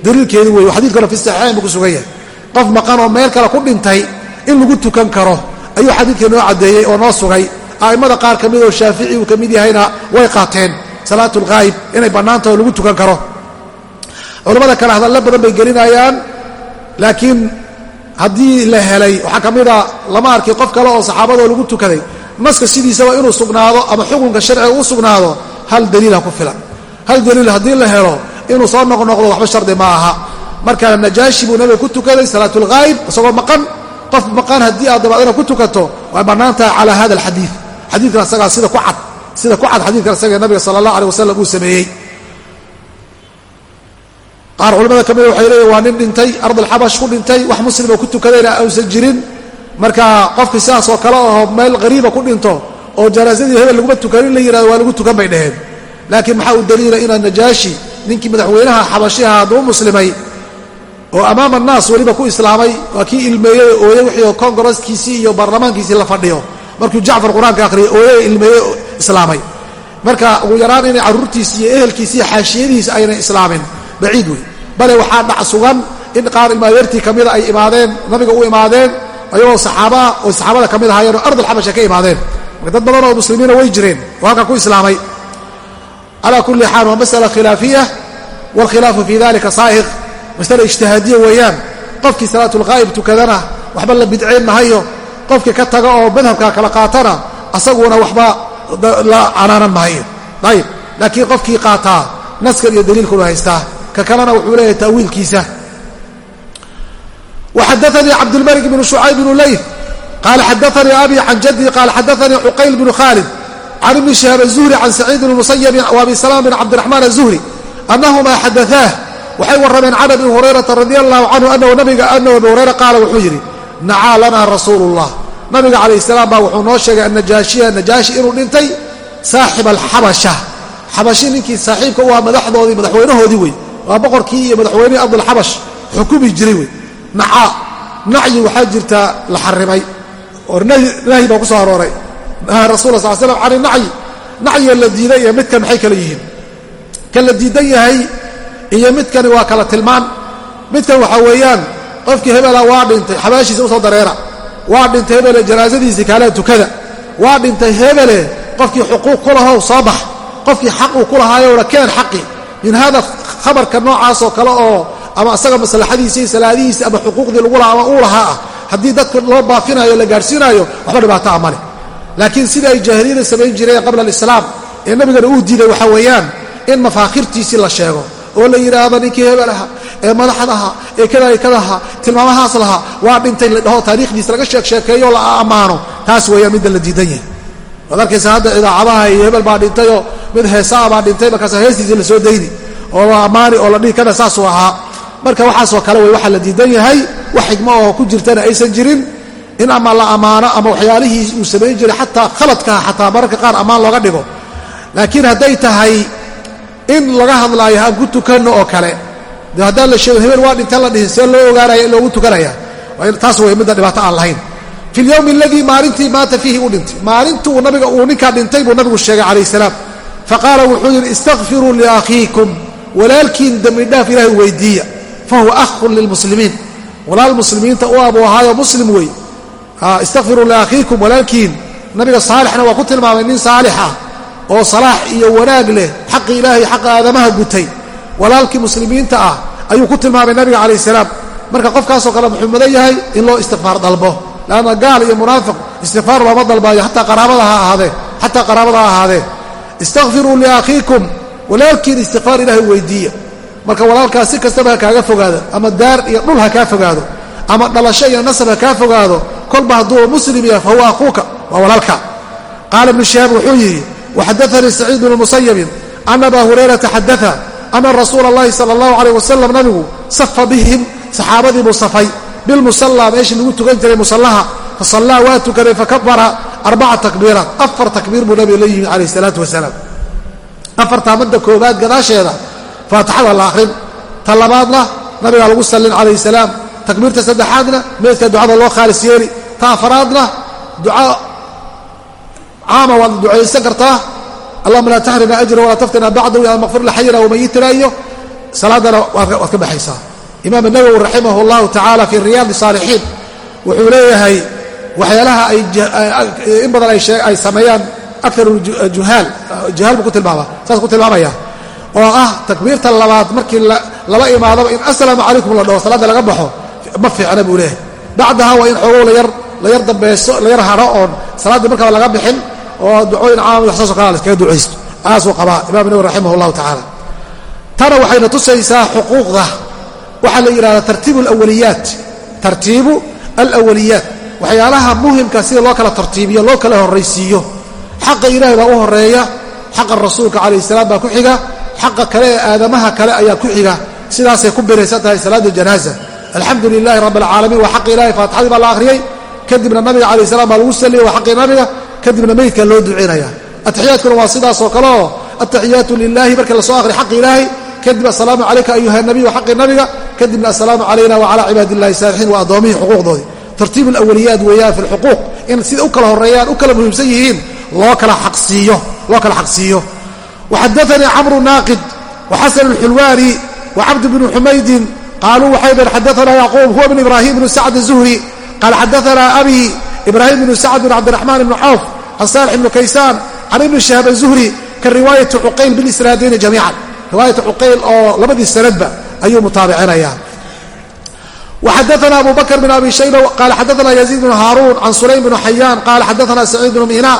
Daliilkeedii wey xadiidkana fi saxiixayn buu ku sugan yahay. Qof maqan oo meel kale ku dhintay in lagu tukan karo ayuu xadiidka noo caddeeyey oo noo sugay a'immada qaar ka mid oo shaafici uu ka mid yahayna way qaateen salaatulghaa'ib inay bannaanta oo lagu tukan karo. Culamada kale hadallo badan bay gelinayaan laakiin haddii la helay waxaa ka mida lama arkay qof kale oo saxaabadoo lagu tukaday naska sidiisaba inuu sugnaado ama xukunka sharciga u sugnaado hal daliilha ku filan. Hal daliil haddii la helo inuu soo noqnoqdo waxba shardi ma aha. Marka najaashi buu nabiga ku tukaday salaatulghaayib isagoo maqan qof maqan haddii aad dabaad inaad ku tukato way bannaan tahay calaa hada alxadiid xadiidkan asagaa sida ku cad sida ku cad xadiidkan asaga nabiga sala allah aleh wasalam uu sameeyey. Qaar culimmada ka mida waxay leeyihiin waa nin dhintay ardalxabash ku dhintay wax muslimoo ku tukadayna ausan jirin. Marka qofkii sidaas oo kale aho meel qariiba ku dhinto oo janaasadii hebel laguma tukanin la yihahdo waa lagu tukan bay dhaheen. Laakiin maxaa u daliila inaa najaashi ninkii madaxweynaha xabashiha hadduu muslimay oo amaama annaas weliba ku islaamay waa kii ilmeeyey ooyey wixii kongareskiisii iyo baarlamaankiisii la fadhiyo markuu jacfar qur'aanka akhriyay ooyey ilmeeyey islaamay. Marka ugu yaraan inay carruurtiisi iyo ehelkiisi iyo aynay islaamin. Baciid wey bale waxaa dhac sugan in qaar ilmaadeertii ka mida ay imaadeen nabiga u imaadeen ayagoo saxaabaa oo saxaabada ka mid ahaayeen oo ardulxabasha ka imaadeen. Dad badan oo muslimiina way jireen oo halkan ku islaamay. Calaa kulli xaal waa masala khilaafiya waalkhilaafu fii dalika saa'iq. Masale ijtihaadiya weeyaan. Qofkii salaatulqaa'ib tukadana waxba la bidceen mahayo qofkii ka taga oo madhabka kala qaatana asaguna waxba la canaanan mahayo ayib laakiin qofkii qaataa naskan iyo daliilkuna haystaa ka kalena wuxuu leeyahay ta'wiilkiisa وxadaثnii cabdالmلك بن شhucayb بن leyث qال xadaثnii abi can jadي qال xadaثnii cuqayl بن khاlد can ibni شhهاab الزهري can سacيid بن المسyب وabi سلام بن cabdiرaحmaan الزهري أnahma xadaثاah waxay warrameen can abi hurayrata radi allahu canhu anahu nabiga anahu abi hurayra qaala wuxuu yidhi nacaa lanaa rasuulu اllah nabiga calayh salaam baa wuxuu noo sheegay annajaashiya najaashi inuu dhintay saaxib alxabasha. Xabashi ninkii saaxiibka u ahaa madaxdoodii madaxweynahoodii wey. Waa boqorkii iyo madaxweynihii abdulxabash xukumi jiray wey. Nacaa nacyi waxaa jirta la xarimay. Oo nahyi baa ku soo arooray. Nahaa rasul sal slam can nacyi. Nacyiga la diiday iyo midkan maxay kala yihiin? Kan la diidan yahay iyo midkani waa kala tilmaan. Midkan waxaa weeyaan qofkii hebela waa dhintay xabaashiisa u soo dareera. Waa dhintay hebele janaasadiisii kaalea tukada. Waa dhintay hebele qofkii xuquuq ku lahow soo bax. Qofkii xaq uu ku lahaayowna keen xaqi. Min hada khabarka noocaasoo kale oo ama asaga maslaxadiisa iyo salaadihiisa ama xuquuqdii lagu laha ama uu lahaa ah haddii dadka loo baafinayo la gaadhsiinaayo waxba dhibaato a male laakiin sida ay jaahiliyada samayn jireen qabla alislaam ee nabigana uu diiday waxaa weeyaan in mafaakhirtiisii la sheego oo la yidhaahdo ninkii hebel aha ee madaxad aha ee kada kadaha tilmaamahaas lahaa waa dhintay la dhaho taariikhdiisa laga sheeg sheekeeyo la ammaano. Taas weeyaan midda la diidan yahay. Waad arkaysa hadda idaacadaha iyo hebel baa dhintayoo mid heesaa baa dhintay markaasa heestiisii la soo dayni oo ammaani oo la dhihi kana saasuu ahaa. Marka waxaasoo kale wey waxaa la diidan yahay wax xigmo oo ku jirtana aysan jirin in ama la ammaano ama waxyaalihii uu samayn jiray xataa khaladkaha xataa mararka qaar ammaan looga dhigo. Laakiin hadday tahay in laga hadlaayo aan ku tukanno oo kale. De haddaan la sheego hebel waa dhintan la dhihin see loo ogaanaya in loogu tukanaya. Taas way midda dhibaato aan lahayn. Fi lyowmi aladii maalintii maata fiihi u dhintay. Maalintuu nabiga uu ninkaa dhintay buu nabigu sheegay calayh salaam. Faqaala wuxuu yidhi istakfiruu liakhiikum walaalkiin dembidhaaf ilaahay weydiiya. Fahuwa ahun lilmuslimiin walaal muslimiinta u abuu ahaayo muslim wey istakfiruu liakhiikum walaalkiin nabiga saalixna waa ku tilmaamay nin saalixa oo salaax iyo wanaag leh xaqi ilaahay xaqa aadamaha gutay. Walaalkii muslimiinta ah ayuu ku tilmaamay nabiga calayh salaam. Marka qofkaasoo kale muxuu mudan yahay in loo istikfaar dalbo leanna gaal iyo munaafiq istikfaar looma dalbaayo xataa qaraabada ha ahaadee xataa qaraabada ha ahaadee. Istakfiruu liakhiikum walaalkiin istikfaar ilaahay weydiiya. Marka walaalkaas si kastaba ha kaaga fogaado ama daar iyo dhul ha kaa fogaado ama dhalasho iyo nasab ha kaa fogaado kolba hadduu muslim yahay fahuwa akhuuka waa walaalka. Qaala ibnu shihaab wuxuu yidhi waxadaanii saciid bnu musayabin ana aba hurayrata xadaa ana rasuula allahi sala allahu alayh wasalam nabigu safa bihim saxaabadii buu safay bilmusallaa meeshii lagu tukan jiray musallaha fasallaa waa tukaday fakabara arbaca takbiiraat afar takbiir buu nabiga la yimi calayh salaatu wasalaam afartaa madda koobaad gadaasheeda faatixada la akhrin ta labaadna nabigaa lagu sallin calayh salaam takbiirta saddexaadna meydka ducada loo khaalis yeeli ta afaraadna duca caama waad ducaysan kartaa. Allahuma laa taxrimna ajra walaa taftina bacdahu ya maqfir laxayina wamayitina iyo salaadana waad ka baxaysaa. Imaam nawowi raximah llahu tacaala fii riyaad saalixiin wuxuu leeyahay waxyaalaha in badan ay sameeyaan akar juhaal. Juhaal buu ku tilmaama saas ku tilmaamaya. Oo ah takbiirta labaad markii lala imaadaba in assalaamu calaykum la dhaho salaadda laga baxo ma fiicna buu leeyahay. Bacdaha waa in xoogow la yar dambayso la yar haro oon salaaddii markaba laga bixin oo ducooyin caam waxsaasoo kale laskaga ducaysto. Aasuu qabaa imam nawi raximah allahu tacaala. Tana waxayna tusaysaa xuquuqda. Waxaa la yidhahdaa tartiibu alawaliyaat tartiibu alawaliyaat waxyaalaha muhimka sida loo kala tartiibiyo loo kala horraysiiyo. Xaqa ilaahay baa u horreeya xaqa rasuulka calayh salaam baa ku xiga. Xaqa kale ee aadamaha kale ayaa ku xiga. Sidaasay ku biraysan tahay salaada janaaza. Alxamdu lilaahi rabb alcaalamiin waa xaqi ilahay faatixadii baa la akhriyey kadibna nabiga calayh salam baa lagu salliyey waa xaqii nabiga kadibna meydka loo ducaynaya atixiyaadkuna waa sidaas oo kale oo ataxiyaatu lilahi marka la soo akhriy xaqi ilaahay kadib assalaamu calayka ayuha nabiy waa xaqii nabiga kadibna assalaamu calayna wacala cibaadi illahi saalixiin waa addoommihii xuquuqdoodii tartiib alawaliyaat weeyaan fi lxuquuq in sida u kala horeeyaan u kala muhiimsan yihiin loo kala xaqsiiyo waxadaanii camru naaqid waxasan اlxulwaani wacabd bnu xumaydin qaaluu waxay dheen xadaana yacquub huwa bn ibrahim bnu sacd zuhri qaal xadaana abi ibrahim bnu sacd bn cabdiraxmaan bn cawf can saalix ibnu kaysaan can ibni shahab azuhri ka riwaayati cuqayl bilisnaadayni jamiican riwaayata cuqayl oo labadii sanadba ayuu mutaabicinaya وxadثna abu bkr بن abi shayba qal xadثna يزيid بن hاrوn can sulaym بن xayaan qala xadثna سacيid بن mina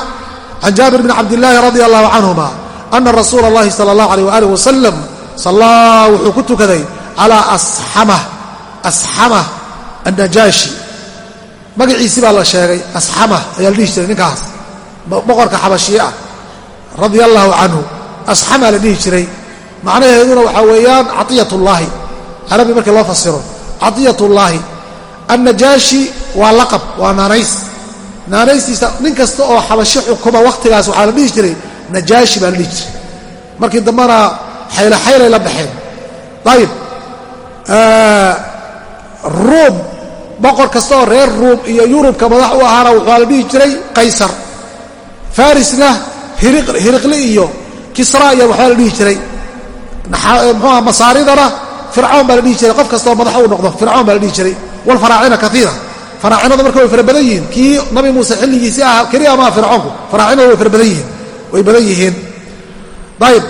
can jaabir bn cabdالlahi radي الlah canهuma أna rasuula الlahi salى الlah عalيه وalih waslm salaa wuxuu ku tukaday calىa asxama الnajaashi magaciisii baa la sheegay asxama ayaa la dhihi jiray ninkaas boqorka xabashii ah radia allaahu canhu asxamaa la dhihi jiray. Macnaheeduna waxaa weeyaan caiyatullaahi carabi markii loo fasiro caiyatullaahi annajaashi waa laqab waa naanays. Naanaystiisa nin kasta oo xabashi xukuma wakhtigaas waxaa la dhihi jiray najaashi baa la dhihi jiray. Markii dambana xayloxaylay la baxeen. Ayib ruum boqor kasta oo reer ruum iyo yurubka madax u ahaana waxaa la dhihi jiray qaysar farisna hiriqli iyo kisra iyo waxbaa la dhihi jiray. Muxuuha masaaridana fircoon baa la dhihi jiray. Qof kastoo madax uu noqdo fircoon baa la dhihi jiray. Walfaraacina kaiira faraacinadu marka way fara badan yihiin. Kii nabi muuse xilligiisii ah keliya maa fircoonku. Faraacinadu way fara badan yihiin. Way badan yihiin. Ayb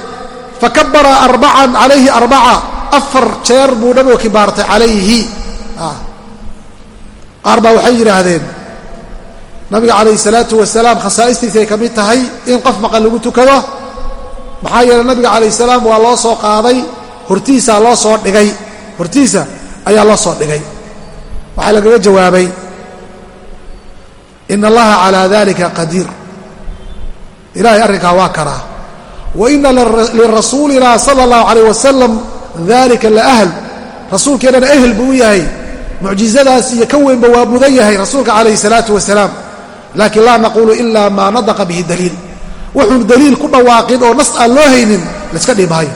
fakabara arbacan calayhi arbaca. Afar jeer buu nabigu kibaartay calayhi. Qaar baa waxay yidhaahdeen nabiga calayhi salaatu wasalaam khasaa'istiisay ka mid tahay in qof maqan lagu tukado. Maxaa yeeley nabiga calayh salaam waa loo soo qaaday hortiisaa loo soo dhigay. Hortiisa ayaa loo soo dhigay. Waxaa lagaga jawaabay ina allaha calaa dalika qadiir. Ilahay arrinkaa waa karaa. Wa ina lirasuulina sala allahu calayh wasalam dalika laahl rasuulkeennana ehel buu u yahay. Mucjizadaas iyo ka weynba waa mudan yahay rasuulka calayhi salaatu wasalaam laakiin laa naquulu ila maa nadaqa bihi daliil. Wuxuun daliil ku dhawaaqin oo nas aan loo haynin layska dhihi maayo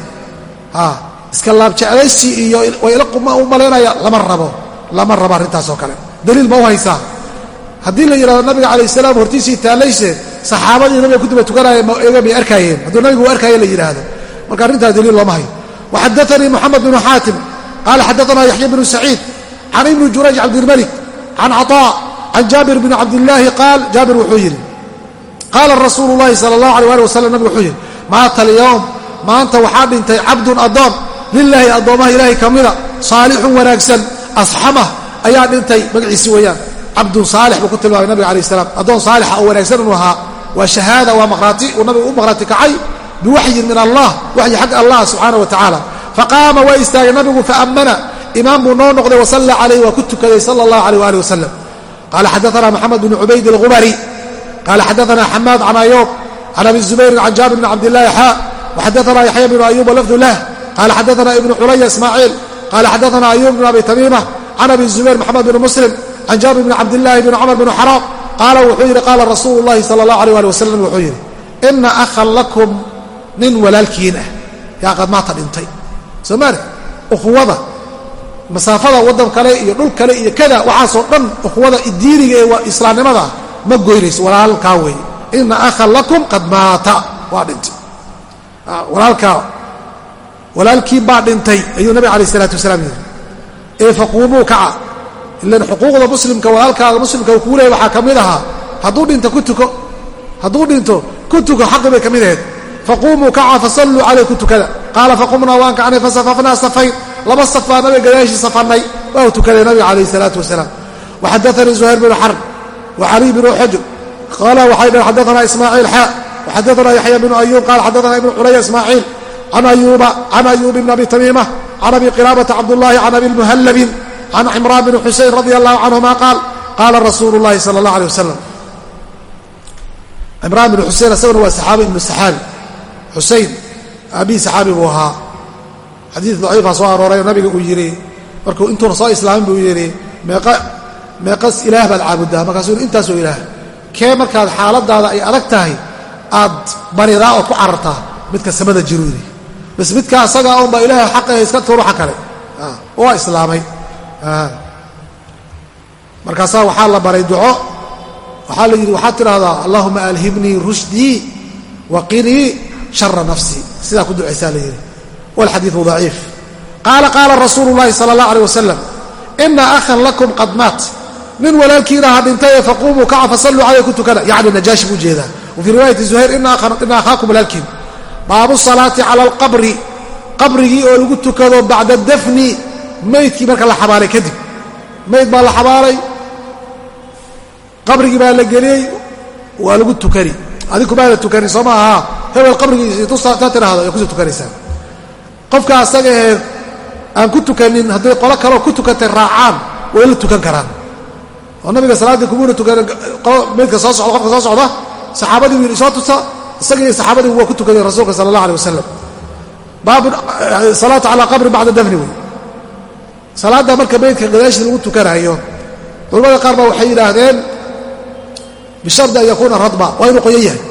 iska laabjeclaysi iyo u malaynaya lama rabo lama rabo arrintaasoo kale. Daliil ma u haysaa. Haddii la yidhahdo nabiga calayh salaam hortiisii taallayse saxaabadii nabiga ku daba tukanaya eega may arkaayeen. Hadduu nabigu arkaaye la yidhaahdo. Marka arrintaas daliil looma hayo. Waxadaanii moxamed bnu xaatim qaala xadaanaa yaxya bnu saciid can ibni jurayj cabdilmalik can caطaa can jaabir bni cabdillaahi qaal jaabir wuxuu yidhi qaala rasuulu llahi sala allah alay ali wasalam nabig wuxuu yidhi maata alyowm maanta waxaa dhintay cabdun addoon lilaahi addoommaha ilaahay ka mida saalixun wanaagsan asxamah ayaa dhintay magaciisi weeyaan cabdun saalix buu ku tilmaamay nabiga alayh salaam addoon saalixa oo wanaagsan inuu ahaa waa shahaada waa maqhraati uu nabigu u maqhraati kacay biwaxyin min allah waxyi xagga allah subxaana wa tacaala faqaama waa istaagay nabigu faammana imaam buu noo allahu qala xadaana maxamed bn cubayd اlgubari qala xadaana xamaad can ayub can abi zubayrin can jaabir bn cabdillahi xaa waxadaana yaxya bnu ayub lafdu lah qala xadaana ibnu xulaya ismaaciil qala xadaana ayub bn abi tamiima can abi zubayr maxamed bn muslim can jaabir bn cabdillahi bn cumar bn xaraam qaala wuxuu yidhi qaala rasuulu llahi sala allah alيh ali wasalam wuxuu yidhi ina akhan lakum nin walaalkiin ah yaa qad maata dhintay soo maali ukhuwada masaafada waddan kale iyo dhul kale iyo kada waxaasoo dhan ukhuwada diiniga ee islaamnimada ma goynayso walaalkaa weeye ina akhan lakum qad maata waa dhintay. Ah, walaalkaa walaalkiin baa dhintay ayuu nabig alayh isalaatu wasalaam yidhi. Ee faquumuu kaca. Ilan xuquuqda muslimka walaalkaaga muslimka uu kuu leeyay waxaa ka mid ahaa hadduu dhinto ku tuko hadduu dhinto ku tuko xaqi bay ka mid ahayd. Faquumuu kaca fasalluu caleyh ku tukada. Qaala faqumnaa waan kacnay fasafafnaa safayn laba saf baa nabiga gadaashii safannay waa u tukaday nabiga calayh isalaatu wasalaam. Waxadaanii zuhayr binu xarb wacaliy binu xujr qaala waxay dhaheen xadaanaa ismaaciil xaa waxadaanaa yaxya bnu ayuub qaala xadaanaa ibnu culaya ismaaciil can ayuub ibn abi tamiima can abi qilaabata cabdullahi can abi muhallabin can cimraan bn xusein radi allahu canhuma qaal qaala rasuulu llahi sala allah aleh wasalam cimraan bn xusein isaguna waa saxaabi ibnu saxaabi xusein aabihi saxaabi buu ahaa xadiid daciifa soo arooray oo nabiga uu yidhi markuu intuuna soo islaamin buu yidhi meeqas ilaah baad caabudaa. Markaasuu intaasoo ilaah kee markaad xaaladaada ay adag tahay aad baridaa ood ku carartaa midka samada jiru yidhi. Bas midka asagaa unbaa ilaahay xaqahe iska turuxa kale. Waa islaamay. Markaasaa waxaa la baray duco. Waxaa la yidhi waxaad tidhaahdaa allahuma alhibnii rushdii waqinii shara nafsii sidaa ku ducaysaa la yidhi walxadiidu daciif qaala qaala rasuulu llahi sala allah aleh wasalam ina akhan lakum qad maat nin walaalkiinaha dhintaye faquumuu kaca fasalluu caleyh ku tukana yacni najaashi buu jeedaa wa fii riwaayati zuhayr ina akhaakum walaalkiin baabu salaati cala alqabri qabrigii oo lagu tukado bacda dafni maydkii marka la xabaalay kadib mayd baa la xabaalay qabrigii baa la geliyey waa lagu tukani adiku baana tukanin soo ma aha hebel qabrigiisi taa tidhaahdo ay qofka asaga ee aan ku tukanin hadday qolo kaleo ku tukantay raacaan way la tukan karaan. Oo nabiga salaaddii kumuuna tukanin maydka soo socda qofka soo socda saxaabadii wiil soo tusa. Isaga iyo saxaabadii waa ku tukadeen rasuulka sala allah aleh wasalam baabu eh, salaatu calaa qabri bacda dafni wey. Salaadda marka maydka gadaashii lagu tukanaayo culamada qaar baa waxay yidhaahdeen bishardi an yakuuna radba. Waa inuu qoyan yahay.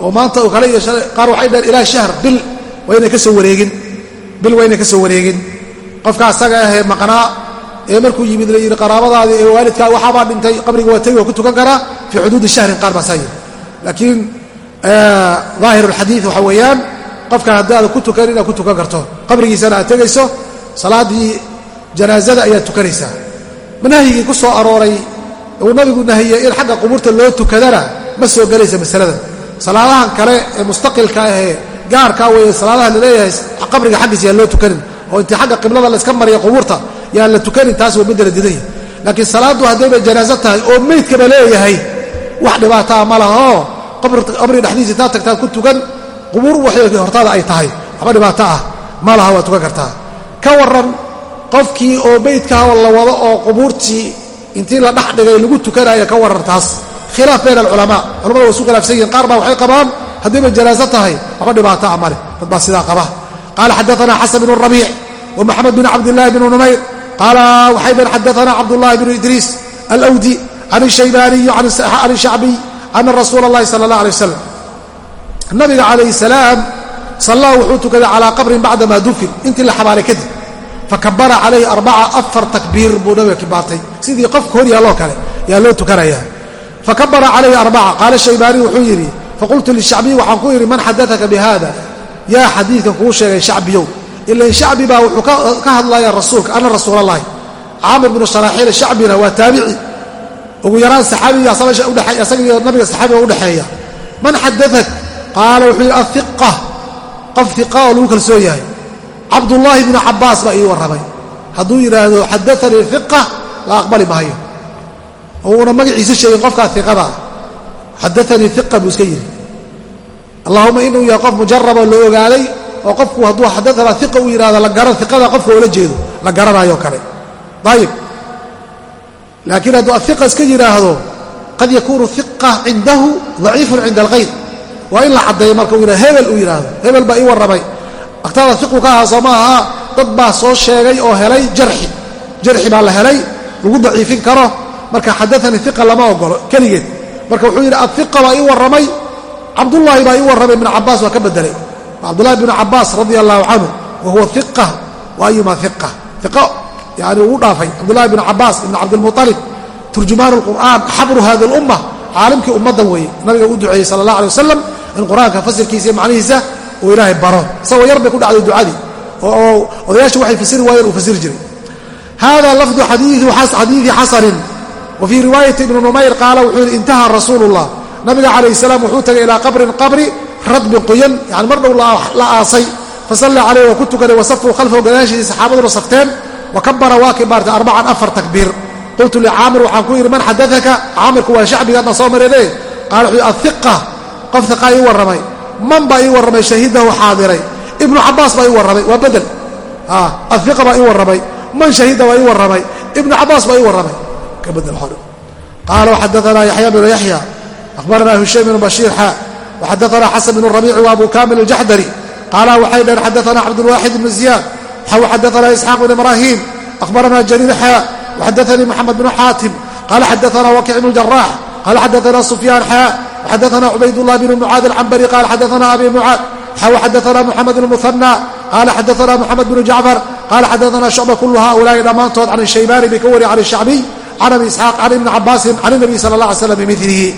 Oo maanta uu kale iyo qaar waxay dhaheen ilaa shahr bil. Waa inay ka soo wareegin bil waa inay ka soo wareegin. Qofka asaga ahee maqnaa ee markuu yimid la yidhi qaraabadaadii ee waalidkaa waxaabaa dhintay qabriga waa tegi waa ku tukan karaa fii xuduudi shahrin qaar baa saa yidhi laakiin daahir alxadiid waxa weeyaan qofkan haddaada ku tukan inaad ku tukan karto. Qabrigiisana aad tegayso salaaddii janaazada ayaad tukanaysaa. Nahyigii ku soo arooray uu nabigu nahiyey in xagga qubuurta loo tukadana ma soo gelaysa masaladan salaadahan kale ee mustaqilka ahee gaarkaa weeye salaadaha la leeyahay qabriga xaggiisa yaan loo tukanin oo intii xagga qiblada layska mariya qubuurta yaan la tukanin taas waa midda la didan yahay laakiin salaaddu haddayba janaaso tahay oo meydkaba leeyahay wax dhibaataa ma lahoo qabriga dhexdiisa intaad tagtaad ku tukan qubuur waxay hortaada ay tahay. Waxba dhibaato ah ma laha waad tukan kartaa. Ka warran qofkii oo meydkaha la wado oo qubuurtii intii la dhex dhigay lagu tukanaayo ka waran taas. Khilaaf bayna alculamaa culamada waa isu khilaafsan yihiin qaar baa waxay qabaan haddiiba janaaso tahay waxba dhibaato ah male dad baa sidaa qaba. Qaala xadaana xasan bnu rabiic wa maxamed bn cabdillahi bn numayr. Qaala waxay dheen xadaana cabdullahi bnu idriis alawdi can ishaybaaniyi can shacbiy ana rasuula اllahi sala اllah alay wasalam nabiga calayh salaam sallaa wuxuu tukaday calaa qabrin bacdama dufin intii la xabaalay kadib. Fakabara calayhi arbaca afar takbiir buu nabiga kibaartay sidii qofka hor yaalloo kale yaa loo tukanaya fakabara calayhi arbaca qaala shaybaani wuxuu yidhi faqultu lishacbiyi waxaan ku yidhi man xadaaka bihada yaa xadiidkan kuu sheegay shacbiyow ilan shacbi baa wuxuu ka hadlaya rasuulka ana rasuul allahi caamir bnu sharaaxiil shacbina waa taabici ugu yaraan saxaabiga isaga nabiga saxaabiga udhexeeya man xadaak qaala wuxuu yidhi aiqa qof iqa oo lagu kalsoon yahay cabdullaahi bnu cabbaas baa ii warramay hadduu yidhaahdo xadaanii iqa la aqbali maayo uuna magaciisa sheegin qofkaa iqada xadaanii iqa buu iska yidhi allahuma inuu yahay qof mujaraboo la ogaaday oo qofku hadduu xadaanaa iqa u yidhahdo iqada qofka oola jeedo la garanayo kale ayib laakiin hadduu aiqa iska yidhaahdo qad yakuunu iqa cindahu daciifun cinda alkhayr waa in la caddeeyo marka uu hebel uu yidhaahdo hebel baa ii warramay agtaada iqu ka ahaa soo ma dad baa soo sheegay oo helay jarxi jarxi baa la helay lagu daciifin karo marka xadaanii iqa lama ogolo keligeed marka wuxuu yidhi aiqa baa ii warramay cabdullaahi baa ii warramay ibnu cabaas waa ka bedelay cabdullahi bnu cabaas radia allahu canhu wa iqa wa iqa iqo yani uu dhaafay. Cabdullahi bnu cabaas ibn cabdilmualib turjumaan lqur'aan xabru hadi lumma caalimkii ummaddan weeye. Nabiga u duceeyey sala allah alay wasalam in qur'aanka fasirkiisa iyo macnihiisa uu ilaahay baro. Isagoo yar ku dhacday ducadii oo odayaashu waxay fasiri waayeen uu fasiri jiray. Hada lafdu xadiidi xasanin wa fii riwaayati ibni numayr qaala wuxuu yidhi intaha rasuulu llah nabiga calayh salaam wuxuu tagay ilaa qabrin qabri radbin qoyan yani mar dhow la aasay. Fasalla calayh waa ku tukaday wasafuu khalfahu gadaashiisii saxaabaduna safteen wa kabara waa kibaartay arbacan afar takbiir. Qultu licaamir waxaan ku yidhi man xadaaka caamirku waa shacbigaadna soo mareede qaala wuxuu aiqa qof iqaa ii warramay. Man baa ii warramay? Shahidahu xaadiray ibnu cabaas baa ii warramay. Waa bedel. Ibnu warramay kabadl hore. Qaala waxadaanaa yaxya bnu yaxya ahbaranaa hushaym bnu bashiir xaa waxadaanaa xasan bnu rabiici wa abu kamil aljaxdari qaala waxay dhaheen xadaanaa cabdulwaaxid ibnu ziyaad xaw xadaanaa isxaaq bn ibraahiim ahbaranaa jariir xaa waxadaanii moxamed bnu xaatim. Qaala xadaanaa wakic bnu jaraax qaala xadaanaa sufyaan xaa xadaanaa cubaydullah bnu mucaad alcambari qaala xadaanaa abi mucaad xaw xadaanaa moxamed bnmuhana qaala xadaanaa moxamed bnu jacfar qaala xadaanaa shucba kulu haaulaa'i dhammaantood can shaybani bay ka wariy can shacbiy can abi isxaaq can ibni cabaasin can inabiy sala allah alay slam bimilihi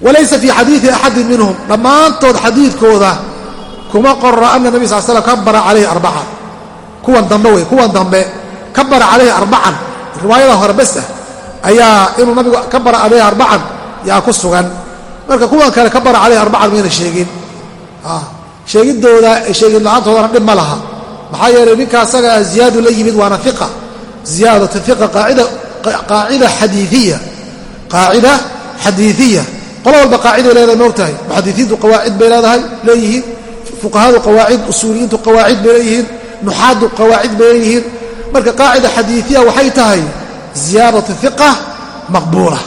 walaysa fii xadiidi axadin minhum dhammaantood xadiidkooda kuma qora ana nabi sal slam kabara calayhi arbaan kuwan dambe wey kuwan dambe kabara calayhi arbacan riwaayada hore bes ah ayaa inuu nabigu kabara calayhi arbacan yaa ku sugan marka kuwan kale kabara calayhi arbacan mayna sheegin sheegidooda sheegid la'aantoodana dhib ma laha maxaa yeelay ninka asaga ah ziyaadu la yimid waana ziyaadatu iqa qaacida xadiiiya qaacida xadiiiya qolo walba qaaciday leedahay moogtahay muxadisiintu qawaacid bay leedahay leeyihiin. Fuqahadu qawaacid usuuliyiintu qawaacid bay leeyihiin. Nuxaadu qawaacid bay leeyihiin. Marka qaacida xadiiiya waxay tahay ziyaaratu iqa maqbuula.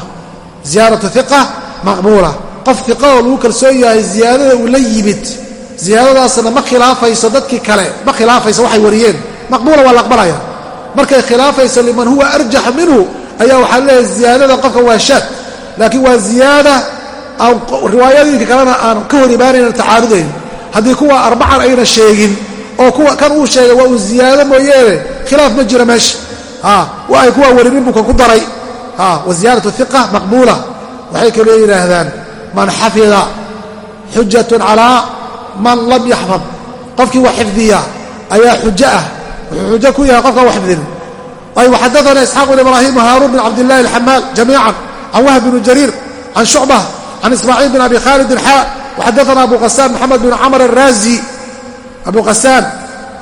Ziyaaratu iqa maqbuula. Qof iqa oo lagu kalsoon yahay ziyaadada uu la yimid ziyaadadaasna ma khilaafayso dadkii kale ma khilaafayso waxay wariyeen. Maqbuula waa la aqbalaya markay khilaafayso liman huwa arjax minhu ayaa waxaa leeyahay ziyaadada qofka waa shaad. Laakiin waa ziyaada aan riwaayadinka kalena aan ka hor imaanayna tacaarudayn haddii kuwa arbacan ayna sheegin oo kuwa kan uu sheegay waa uu ziyaado mooyeene khilaaf ma jira meesha. Wa ay kuwaa warinin buu kan ku daray. Wa ziyaadatu iqa maqbuula. Waxay kaloo yidhaahdaan man xafida xujatun calaa man lam yaxfad. Qofkii wax xifdiya ayaa xujo ah wuxuu xujo ku yahay qofkaan wax xifdin ay waxadaana isxaaq bn ibraahim haaruun bin cabdillahi alxamaal jamiican can wahb bn jariir can shucbah can ismaaciil bin abi khaalidin xaa waxadaana abu qasaan maxamed bin camr araazi abu qasaan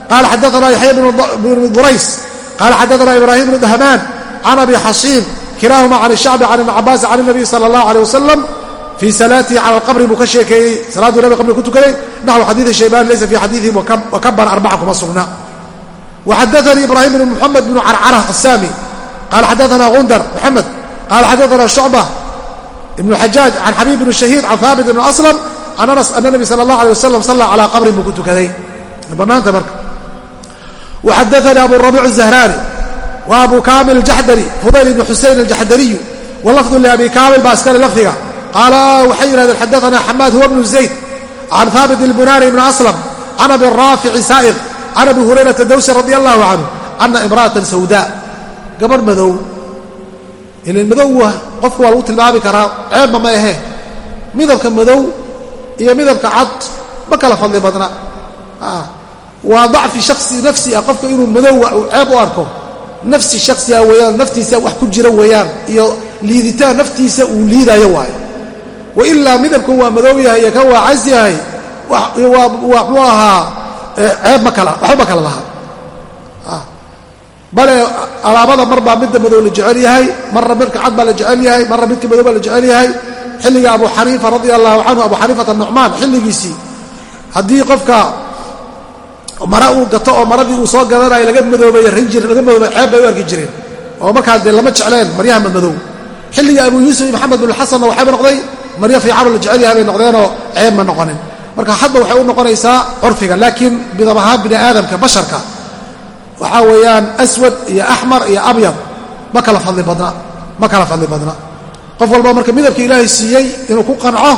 qaala xadaana yaxya bn durays qaala xadaana ibraahim bn dahmaan can abi xasiin kilaahuma can shacbi can ibni cabaas can nabiy sala allah aleh wasalam fii salaatihi cala alqabri buu ka sheekeeyey salaaduu nabi qabri ku tukaday naxwu xadiidi shaybani laysa fii xadiidihi wakabara arbaca kuma sugna waxadaanii ibraahim bn muxamed bn carcara asaami qaala xadaana gundar muxamed qaala xadaana shucba ibnu xajaaj can xabiib bn shahiid can haabit ibn aslam can anas ana nabi sala allah alay wasalam salla calaa qabrin buu ku tukaday bannaanta marka waxadaanii abu rabiic الzahraani wa abu kaamil aljaxdari fudayl ibn xusein aljaxdariyu walafdu liabi kaamil baa iskale lafdiga qaala waxay yidhahdeen xadaana xamaad huwa bnu zayd can haabit ilbunaani ibni aslam can abi raafici saa'iq can abi hurayrata dawsi radi allahu canhu ana imra'atan sawdaa gabadh madow ilan madowwa qofka waa lagu tilmaami karaa ceebba ma ahee midabka madow iyo midabka cad ma kala fadli badna waa dacfi shaksi nafsi ah qofka inuu madowa uu ceeb u arko nafsi shaksiga weeyaan naftiisa wax ku jira weeyaan iyo liiditaan naftiisa uu liidaayo waayo wa ilaa midabkan waa madow yahay iyo kan waa cas ahaa ceeb ma kala waxba kala lahaa. Bale alaabada mar baa midda madow la jecel yahay marna midka cad baa la jecel yahay marna midka madow baa la jecel yahay. Xilliga abu xaniifa radia allahu canhu abu xaniifata nucmaan xilligiisii. Haddii qofka mara uu gato oo maradii uu soo gadanayo laga madoobeeye rinjir laga madoobey ceeb bay u arki jireen. Oo markaa dee lama jecleen maryaha madmadow xilliga abu yuusuf iyo maxamed binulxasanna waxayba noqday maryo fiicanoo la jecel yahay bay noqdeenoo ceeb ma noqonin marka hadda waxay u noqonaysaa curfiga laakiin bidab ahaan bini aadamka basharka waxaa weeyaan aswad iyo axmar iyo abyad. Ma kala fadli badna ma kala fadli badna. Qof walba marka midabka ilaahay siiyey inuu ku qanco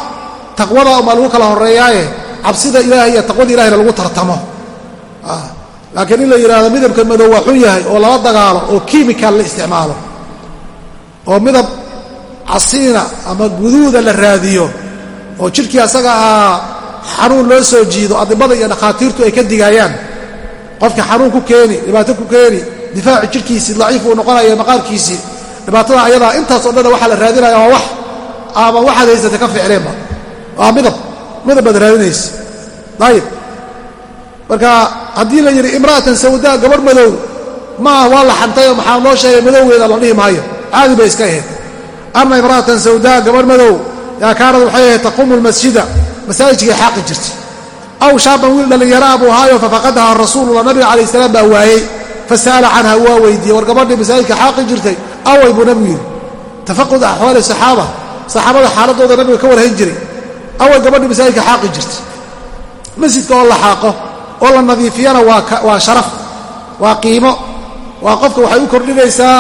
taqwada umaa lagu kala horreeyaaye. Cabsida ilaahay iyo taqwada ilahayna lagu tartamo. Ah, laakiin in la yidhahdo midabka madow waa xun yahay oo lala dagaalo oo kiimikal la isticmaalo oo midab casiina ama guduuda la raadiyo oo jidhkii asaga ahaa xanuun loo soo jiido adibada iyo dhakhaatiirtu ay ka digaayaan. Qofka xanuun ku keeni dhibaato ku keeni difaaci jidhkiisii daciif uu noqonaya maqaarkiisii dhibaatada ayadaa intaasoo dhanna waxaa la raadinaya waa wax ama waxaad haysatay ka ficleenba waa midab midab baad raadinaysa. Ayib marka haddii la yidhi imra'atan sawdaa gabadh madow maaha waa la xantayoo maxaa loo sheegay madowgeeda la dhihi maayo. Caadi bay iska ahayd. Anna imra'atan sawdaa gabadh madow yaa kaanad waxay ahayd taquumu lmasjida masaajidkay xaaqi jirtay. Aw shaaban wiil dhallinyara buu ahaayo fafaqadaha rasuulula nabiga calayh salaam baa waayey fasa'ala canha waa weydiiyey. War gabadhii masaajidka xaaqi jirtay away buu nabigu yidhi. Tafaqud axwaali saxaaba saxaabada xaaladooda nabiga ka warhayn jiray. Away gabadhii masaajidka xaaqi jirtay. Masjidka oo la xaaqo oo la nadiifiyana waa sharaf waa qiimo. Waa qofka waxay u kordhinaysaa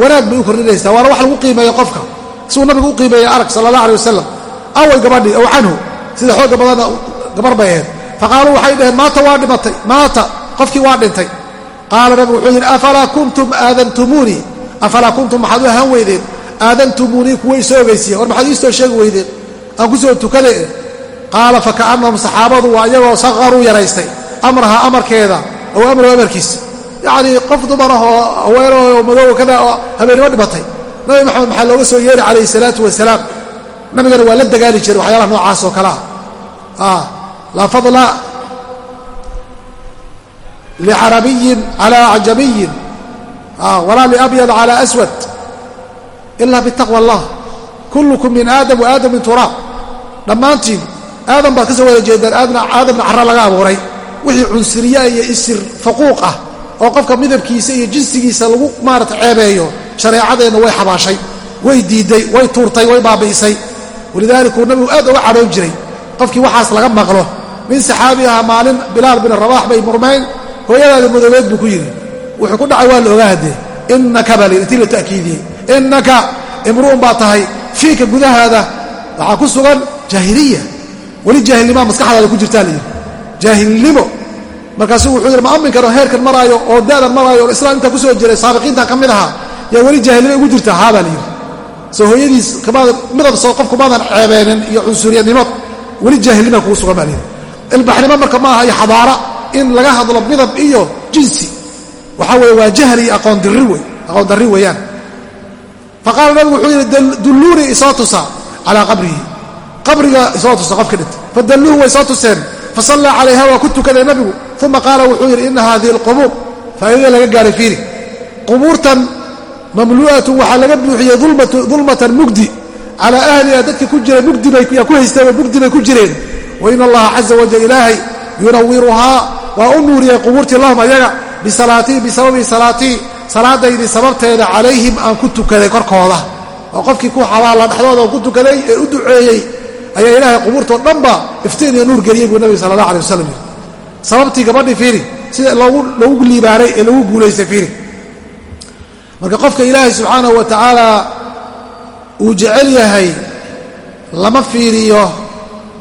wanaag bay u kordhinaysaa. Waana wax lagu qiimeeyo qofka. Siduu nabigu u qiimeeyey arag sala allah alay wasalam away gabadhii aw canhu sida xooga badanna gabar bay ahayd. Faqaaluu waxay dhaheen maata waa dhimatay maata qofkii waa dhintay. Qaala nabigu wuxuu yidhi afalaa kuntum aadantumuunii afalaa kuntum maxaad u ahaan weydeen? Aadantumuunii kuwa isoo ogeysiya war maxaad iistoo sheegi weydeen? Aan ku soo tukade qaala faka'annahum saxaabadu waa iyagoo saqaruu yaraystay. Amraha amarkeeda ow amrahu amarkiisa. Yacnii qof dumarahoo haweenoo madoowa kada oo habeennimo dhimatay. Nabi maxamed maxaa looga soo yeeri calayhi salaatu wasalaam nabigana waa la dagaali jiray waxyaalaha noocaas oo kalea. Ah, laa fadla licarabiyin calaa acjamiyin ah, walaa liabyad calaa aswad. Ila bitaqwa allah. Kullukum min aadam wa aadam min turaab dhammaantiin aadam baad ka soo wada jeedaan aadamna carra laga abuuray. Wixii cunsuriya iyo isir faquuq ah oo qofka midabkiisa iyo jinsigiisa lagu maarata ceebeeyo shareecadeenna way xabaashay way diidday way tuurtay way baabi'isay walidaalikuu nabigu aad uga cadhoon jiray. Qofkii waxaas laga maqlo. Min saxaabi aha maalin bilaal bin rabax bay murmayn hooyadaada madoobeed buu ku yidhi. Wuxuu ku dhacay waa la ogaa haddee innaka layidhi intii la ta'kiidiyey. Innaka imru'un baa tahay fiika gudahaada waxaa ku sugan jaahiliya. Weli jaahilnimaa maskaxdaada ku jirtaa layidhi jaahilnimo. Markaasuu wuxuu yidhi ma ammin karo heerkan maraayo oo da'dan maraayo oo islaam intaa ku soo jiray saabiqiintan ka mid ahaa yaa weli jaahilnimo igu jirta haa soo hooyadiis midab soo qofku maadan ceebeenin iyo cunsuriyadnimo weli jaahilnima kugu sugan baa layidhi ilbaxnimo marka ma iyo xadaara in laga hadlo midab iyo jinsi. Waxaa weye waa jahli iyo aqoon darri weeyaan. Faqaala nabigu wuxuu yidhi dulluunii isoo tusa calaa qabrihi. Qabriga isoo tusa qofka dhinta fadalluuhu way soo tuseen fasallaa calayha waa ku tukaday nabigu. Uma qaala wuxuu yidhi ina hadihi alqubuur. Faa'iidada laga gaaray fiiri. Qubuurtan mamlu'atun waxaa laga buuxiyey dulmatan mugdi. Calaa ahliha dadkii ku jiray mugdiyaa ku haysteen mugdi ku jireen. Wain allaha caza wajal ilaahay yunawiruhaa waa u nuuriyey qubuurtii lahum ayaga bisalaatii bisababi salaatii salaadaydii sababteeda calayhim aan ku tukaday korkooda. Oo qofkii ku xabaalla dhexdooda ku tukaday ee u duceeyey ayaa ilaahay qubuurtoo dhanba iftiin iyo nuur geliyey buu nabiga sala allah alay wasalam yiri sababtii gabadhii fiiri sida loogu liibaanay ee lagu guulaystay fiiri marka qofka ilaahay subxaanahu wa tacaala uu jecel yahay lama fiiriyo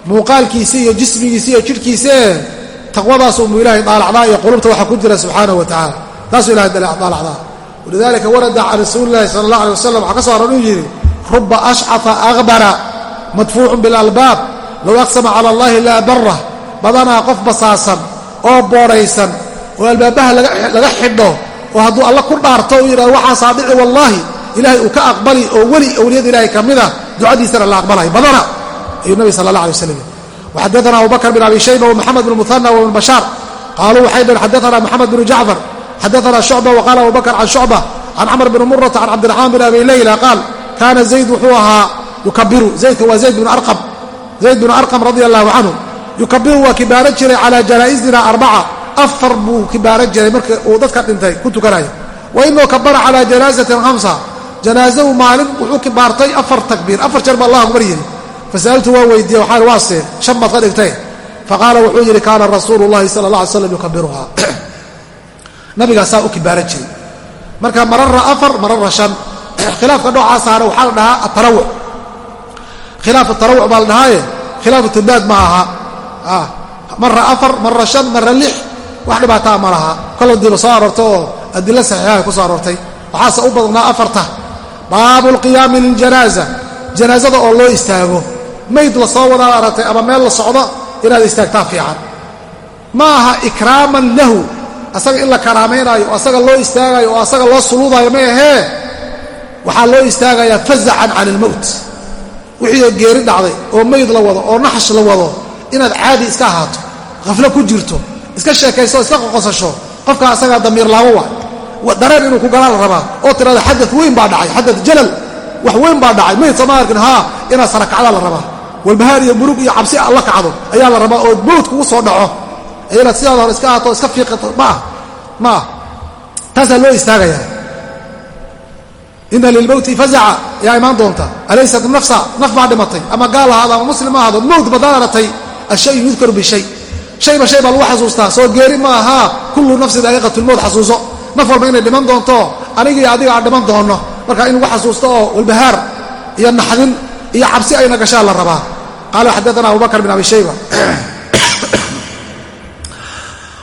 muuqaalkiisa iyo jismigiisa iyo jidhkiisae taqwadaas unbuu ilahay daalacdaa iyo qulubta waxa ku jira subxaanahu wa tacala taasuu ilahay daalacdaa. Walidalika warada can rasuuli illahi sala allah alay wasalam waxaa ka so aran uu yidhi ruba ashcafa akbara madfuucun bilalbaab low aqsama cala allahi laa barah badanaa qof basaasan oo boodhaysan oo albaabaha laga xidho oo hadduu alla ku dhaarto u yidhahdo waxaasaa dhici wallaahi ilahay uu ka aqbali oo weli owliyada ilahay ka mida ducadiisana la aqbalay. Badana ayuu nabi sala allah alay waslam waxadana abu bakr bin abi shayba wmaxamed bn muhana wbn bashaar qaaluu waxay dhaheen xadaana maxamed bnu jacfar xadaana shucba waqaala abu bakr can shucba can camr bn murata can cabdiraxmaan bin abi leyla qaal kaana zayd wuxuu ahaa yukabiru zaydka waa zayd bnu arqam zayd bnu arqam radia allahu canhu yukabiru waa kibaaran jiray calaa janaa'isina arbaca afar buu kibaaran jiray marka uu dadka dhintay ku tukanaya wa inuu kabara calaa janaazatin hamsa janaazahu maalin wuxuu kibaartay afar takbiir afar jeer ba allah akbar yidhi. Fasa'altu waan weydiiye waxaan waaseen shan baad ka dhigtay. Faqaala wuxuu yidhi kaana rasuulu llahi sala allah alay slam yukabiruhaa nabigaasaa u kibaaran jiray. Marka marara afar marara shan. Khilaafka noocaasahana waxaa la dhahaa atarawuc khilaaf atarawuc baa la dhahaaye khilaafu tilbaad ma aha. Ah, mara afar mara shan wax dhibaataa ma laha. Kol diiba soo aroortay oo adilo saxiixaha ku soo aroortay. Waxaase u badnaa afarta. Baabu lqiyaami liljanaaza. Janaazada oo loo istaago. Mayd la soo wadaad aragtay ama meel la socdo inaad istaagtaa fiican. Ma aha ikraaman lahu. Asaga in la karaamaynaayo oo asaga loo istaagaayo oo asaga loo suluudaayo ma ahee? Waxaa loo istaagayaa fazacan can ilmowt wixii geeri dhacday oo mayd la wado oo naxash la wado inaad caadi iska ahaato khaflo ku jirto iska sheekayso iska qoqosasho qofka asagaa damiir laabo wa dareen inuu ku galaa la rabaa oo tirada xada weyn baa dhacay xada jalal. Wax weyn baa dhacay. Mayd sooma arkin haa inaad sarakacdaa la rabaa walbahaar iyo murug iyo cabsi la kacdo ayaa la rabaa oo mowd kugu soo dhaco. Inaad sidaada hore iska ahaato iska fiiqato maah maah taasaa loo istaagayaa ina lilmowti fazaca yaa imaan doonta. Alaysat nafsa naf baa dhimatay. Ama gaal ahaado ama muslim ahaado mowt baddaan aratay ashayu yudkaru bishay shayba shay baa lagu xasuustaa? Soo geeri ma ahaa kullu nafsin daa'iqatulmowt xasuuso. Naf walba inay dhiman doonto. Anigii adiga aan dhiman doonno. Marka in xasuusto oo walbahaar iyo naxdin iyo cabsi ayna gashaan la rabaa. Qaala xadaana abubakr bin abi shayba.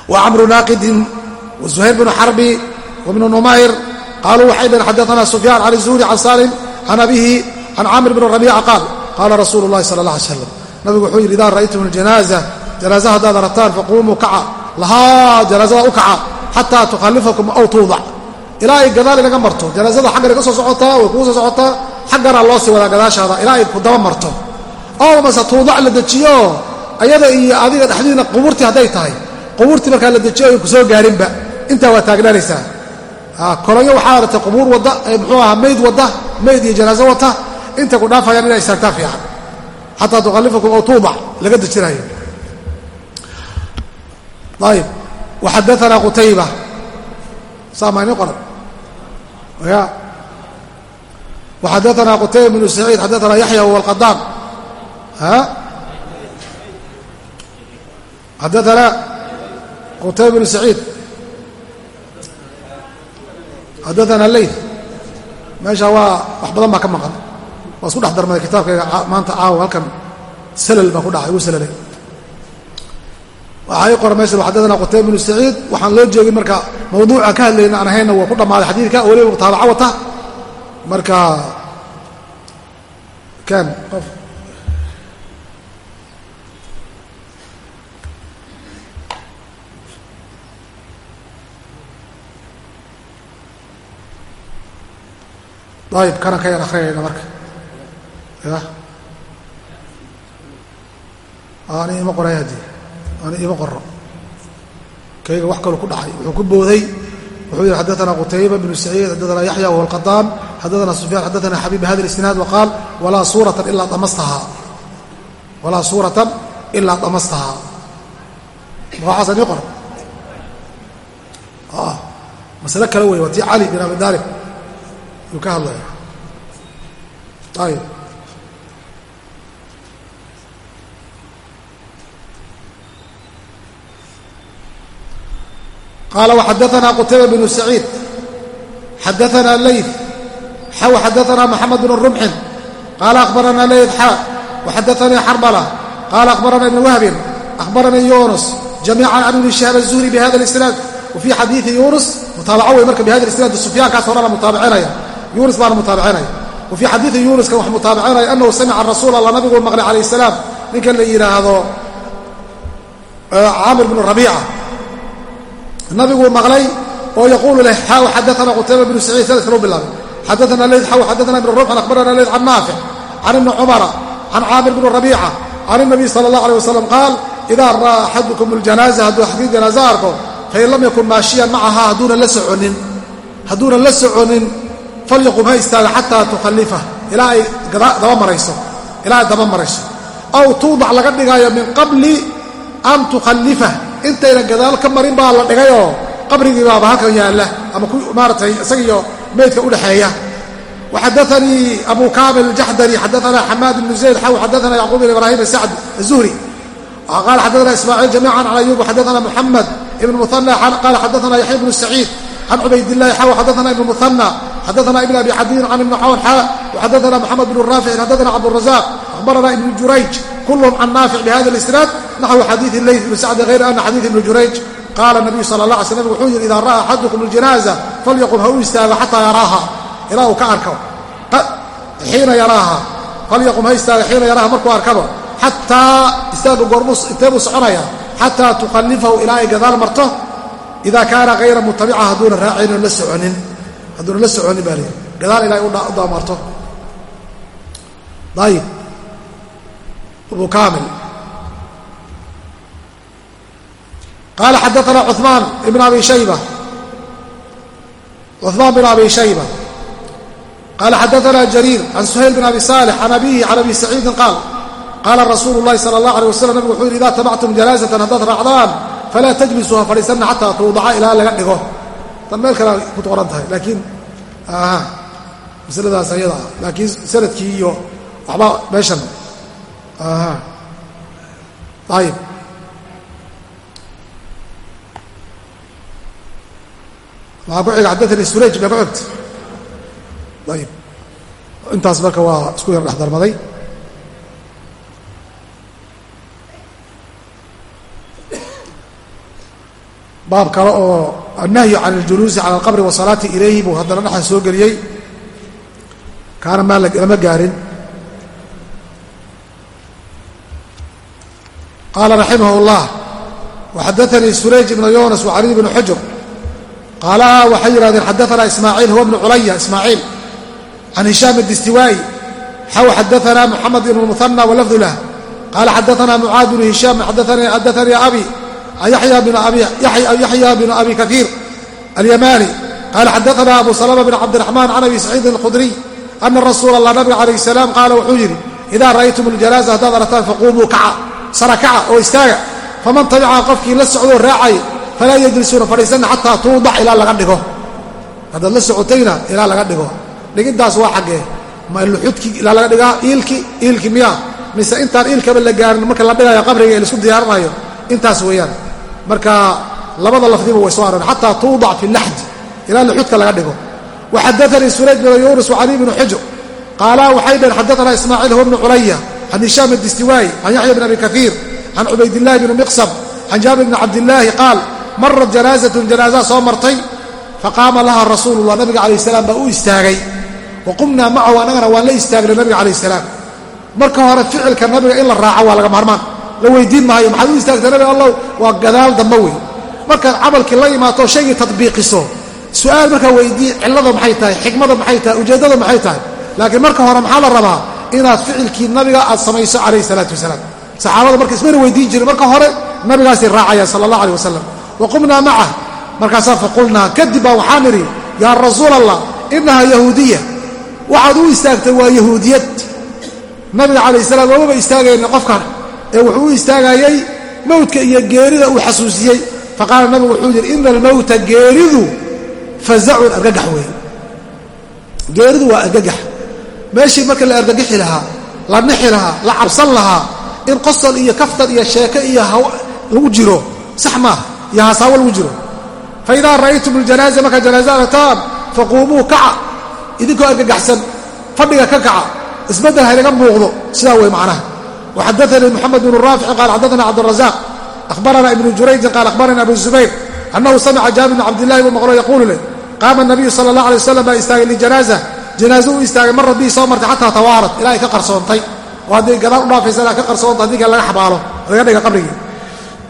Wa camru naaqidin wa xarbi wa numayr. Qaaluu waxay dhaheen xadaana sufyaan can zuhri can salim can abihi can caamir bn rabiica qaal. Qaala rasuulu llahi sala allah alay slam nabigu wuxuu yidhi idaa ra'aytum aljanaaza janaaza haddaad aragtaan faquumuu kaca lahaa janaazada u kaca xataa tukhalifakum aw tuudac ilaa ay gadaal inaga marto janaazada xaggana ka soo socotaa way kuu soo socotaa xaggana loo sii wadaa gadaashaada ilaa ay ku daba marto oo mase tuudac la dejiyo ayada iyo adiga dhexdiina qubuurtii hadday tahay qubuurtii markaa la dejiyo ay ku soo gaarinba intaa waa taagnaanaysaa kolonyo waxaa aratay qubuur wadda muxuu ahaa mayd wadda mayd iyo janaazo wata intay ku dhaafayaan aw tuudac laga dejinayo ayb waxadaana qutayba saama ini qoran ya waxadaana qutayba bnu saciid xadaana yaxya huwa alqadaan xadaana qutayba bnu saciid xadaana leyt meesha waa wax badan baa ka maqan waa isku dhex darmaday kitaabkayga maanta caawa halkan salal baa ku dhacay uu salalay waxaa ii qora meesha xadadana qutayba bnu waxaan loo jeegin marka mawduuca ka hadlayna aan ahayna waa ku dhammaaday xadiidka. Weliba mutaabaco wata. Marka kan qof. Ayib kanan ka yar akrinayna marka. Ya ani ima qoray haddii ani ima qoro kayga wax kaloo ku dhacay wuxuu ku booday. Wuxuu yihi xadaana qutayba bnu saciid xadaana yaxya wahuwa alqadaan xadaana sufyaan xadaana xabiib bihada isnaad waqaal walaa suuratan ilaa damastahaa. Walaa suuratan ilaa damastahaa. Magacaasa nii qoran ah, masale kale wey waa cali bin abi daalib yuu ka hadlaya. Ayib qaala waxadaanaa qutayba binu saciid xadaanaa ley xaw xadaanaa maxamed bnu rumxin qaala akhbaranaa leyt xaa waxadaanii xarbala qaala akhbaranaa ibnu wahbin akhbaranii yuunus jamiican can ibni shihaab azuhri bihada alisnaad wa fii xadiidi yuunus mutaabaco wey marka bihada isnaad sufyaankaas hore la mutaabicinaya yuunus baa la mutaabicinaya wa fii xadiidi yuunuskan wax mutaabicinaya annahu samica rasuul allah nabigu maqlay calayh salaam ninkan la yidhaahdo caamir bnu rabiica nabiguu maqlay oo yaquulu leh xaw xadaana qutayba bnu saciid sanadka loo bilaabay. Xadaana leyd xaw xadaana ibn ruuxan akhbarana leyd can naafic can ibni cumara can caamir bni rabiica can inabiy sala allah aleh wasalam qaal idaa ra'aa axadukum aljanaaza hadduu axadkii janaaza arko fain lam yakun maashiyan macaha hadduunan la soconin. Hadduunan la soconin falyaqum ha istaaga xataa tukhallifah ilaa ay daba marayso ilaa ay daba marayso. Aw tuudac laga dhigaayo min qabli an tukhallifah intayna gadaal ka marin baa la dhigayoo qabrigii baaba halkan yaalla ama maaratay isagiyo meydka udhexeeya waxadaanii abu kaamil jaxdari xadaana xamaad ibnu zayd xaw xadaana yacquub ibn ibraahim sacd azuhri qaala xadaana ismaaciil jamiican can ayub xadaana muxamed ibn muana qaala xadaana yaxya ibnu saciid can cubaydillahi xaw xadaana ibn muana xadaana ibn abi cadiin can ibni cawn xaa waxadaana moxamed bnu raaficin xadaana cabdurazaaq akhbarana ibnu jurayj kulhum can naafic bihada اlisnaad naxwu xadiidi leyt bn sacdi hayr ana xadiid ibni jurayj qaala nabiyu sala la alay sl nabig wuxuu yidhi idaa ra'a axadukum aljanaaza falyaqum ha u istaago xataa yaraaha ilaa uu ka arko xiina yaraaha falyaqum ha istaago xiina yaraaha markuu arkaba xataa istaagu goormu intee buu soconaya xataa tukhallifahu ilaa ay gadaal marto idaa kaana hayra mutabica hadduuna raacaynin la soconin hadduuna la soconin baa lii gadaal ilaa ay u daamarto ayib abu kaamil qala xadaana cumaan ibn abi shayba cuثmaan bn abi shayba qala xadaana jariir can suhayl bn abi salix can abihi can abi saciidin qaal qaala rasuulu اllahi salى اllah alيه waslm nabigu wuxuu yidhi ida tabactum janaazatan haddaad raacdaan falaa tajlisuu ha fadhiisanna xataa tuudaca ilaa laga dhigo tan meel kale ku qoran tahay laakiin masladaas ayada ah laakiin sanadkii iyo waxba meeshan ayib waxaa ku xiga xadaanii suraj baa ku xigta ayib. Intaas marka waa isku yar dhex darmaday baab kale oo annahyu can اljuluusi cala alqabri wasalaati ilayhi buu haddana dhexan soo geliyey. Kaana maa lama gaarin qaala raximah اllah waxadaanii surayj ibnu yunas wacali bnu xujr qaalaha waxay yidhahdeen xadaana ismaaciil huwa bnu culaya ismaaciil can hishaam adistiwaa'i xaw xadaana moxamed ibn muhana walafdu lah qaala xadaana mucaad bnu hishaam xadaanii abi yaxya bnu abi kaiir alyamani qaala xadaana abu salama bn cabdiraxmaan can abi saciidin alkhudriy ana rasuula allah nabiga calayh salaam qaala wuxuu yidhi idaa ra'aytum aljanaaza haddaad aragtaan faquumuu kaca sara kaca oo istaaga. Faman tabica qofkii la socdoo raacay falaa yajlisuuna fadhiisanna xataa tuudac ilaa laga dhigo. Haddaad la socotayna ilaa laga dhigo. Dhigiddaas waa xaggee. Ma luxudki ilaa laga dhigaa iilki iilki miya mise intaan iilkaba la gaarin marka la dhigayo qabriga ee la isku diyaarinayo? Intaas weeyaan. Marka labada lafdiba way soo arooreen xataa tuudac fi laxdi ilaa luxudka laga dhigo. Waxadaanii surayj bn yunus wacali bnu xujr qaalaa waxay dhaheen xadaana ismaaciil huwa bnu can hishaam adistiwaayi can yaxya bn abi kaiir can cubaydillahi bni miqsam can jaabir bni cabdillaahi qaal marat janaazatun janaaza soo martay faqaama laha rasuulullah nabiga calayh salaam baa u istaagay wa qumnaa macahu annagana waan la istaagnay nabiga calayh salaam marka hore ficilka nabiga in la raaco waa laga maarmaan la weydiin maayo maxaad u istaagtay nabiga allow waa gadaal dambe wey markaad camalkii la imaato shaygii tadbiiqiso su'aal markaa weydii cillada maxay tahay xikmada maxay tahay ujeeddada maxay tahay laakiin marka hore maxaa la rabaa inaad ficilkii nabiga aad samayso calayhi salaatu wasalaam. Saxaabada marka ismana weydiin jirin marka hore nabigaasay raacayaan sala allah aleh wasalam waqumnaa macah markaasaa faqulnaa kadib baa waxaan idhi yaa rasuul allah innahaa yahuudiya waxaad u istaagtay waa yahuudiyad. Nabiga calayh salaam oomaba istaagayna qofkan. Ee wuxuu u istaagayey mowdka iyo geerida uu xasuusiyey. Faqaala nabigu wuxuu yidhi ina almowta geeridu fazacun argagax weeye geeridu waa argagax meeshii marka la argagixi lahaa la nixi lahaa la cabsan lahaa in qosol iyo kaftan iyo sheeke iyo lagu jiro sax maaha iyo hasaawo lagu jiro. Faidaa ra'aytum aljanaaza markaad janaaza aragtaan faquumuu kaca idinkoo argagaxsan fadhiga ka kaca isbeddel haynaga muuqdo sidaa wey macnaha. Waxadaanii moxamed bnu raafici qaal xadaana cabdurazaaq ahbarana ibnu jurayjin qaal ahbarana abu zubayr annahu samica jaabir bn cabdillahi buu maqlo yaquulu leh qaama nabiyu sala allah alay wasalam baa istaagay lijanaaza janaazo uu istaagay mar rabbii soo martay xataa tawaarat ilaa ay ka qarsoontay oo hadday gadaal u dhaafaysa ilaa ka qarsoonta haddii kale laga xabaalo laga dhiga qabrigii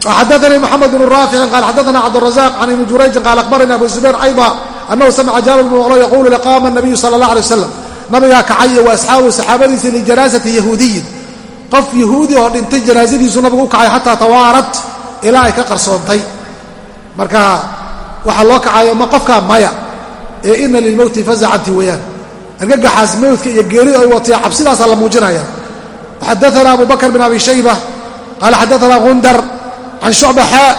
xadaanii moxamed bnu raaficin qaal xadaana cabdurazaq can ibni jurayjin qaal akhbarani abu zubayr ayda annahu samica jaabir bnu maqlo yaquulu leh qaama nabiyu sala allah alay wasalam nabigaa kacay wa asxaabuhu saxaabadiisa lijanaasati yahuudiyin. Qof yahuudi oo dhintay janaasadiisu nabigu u kacay xataa tawaarat ilaa ay ka qarsoontay marka waxaa loo kacayo ma qofkaa maya ee ina lilmowti fazacanti weeyaan argagaxaas mowdka iyo geerida ay wataya cabsidaasaa la muujinaya xadaana abu bakr bn abi shayba qaala xadaana gundar can shucba xaa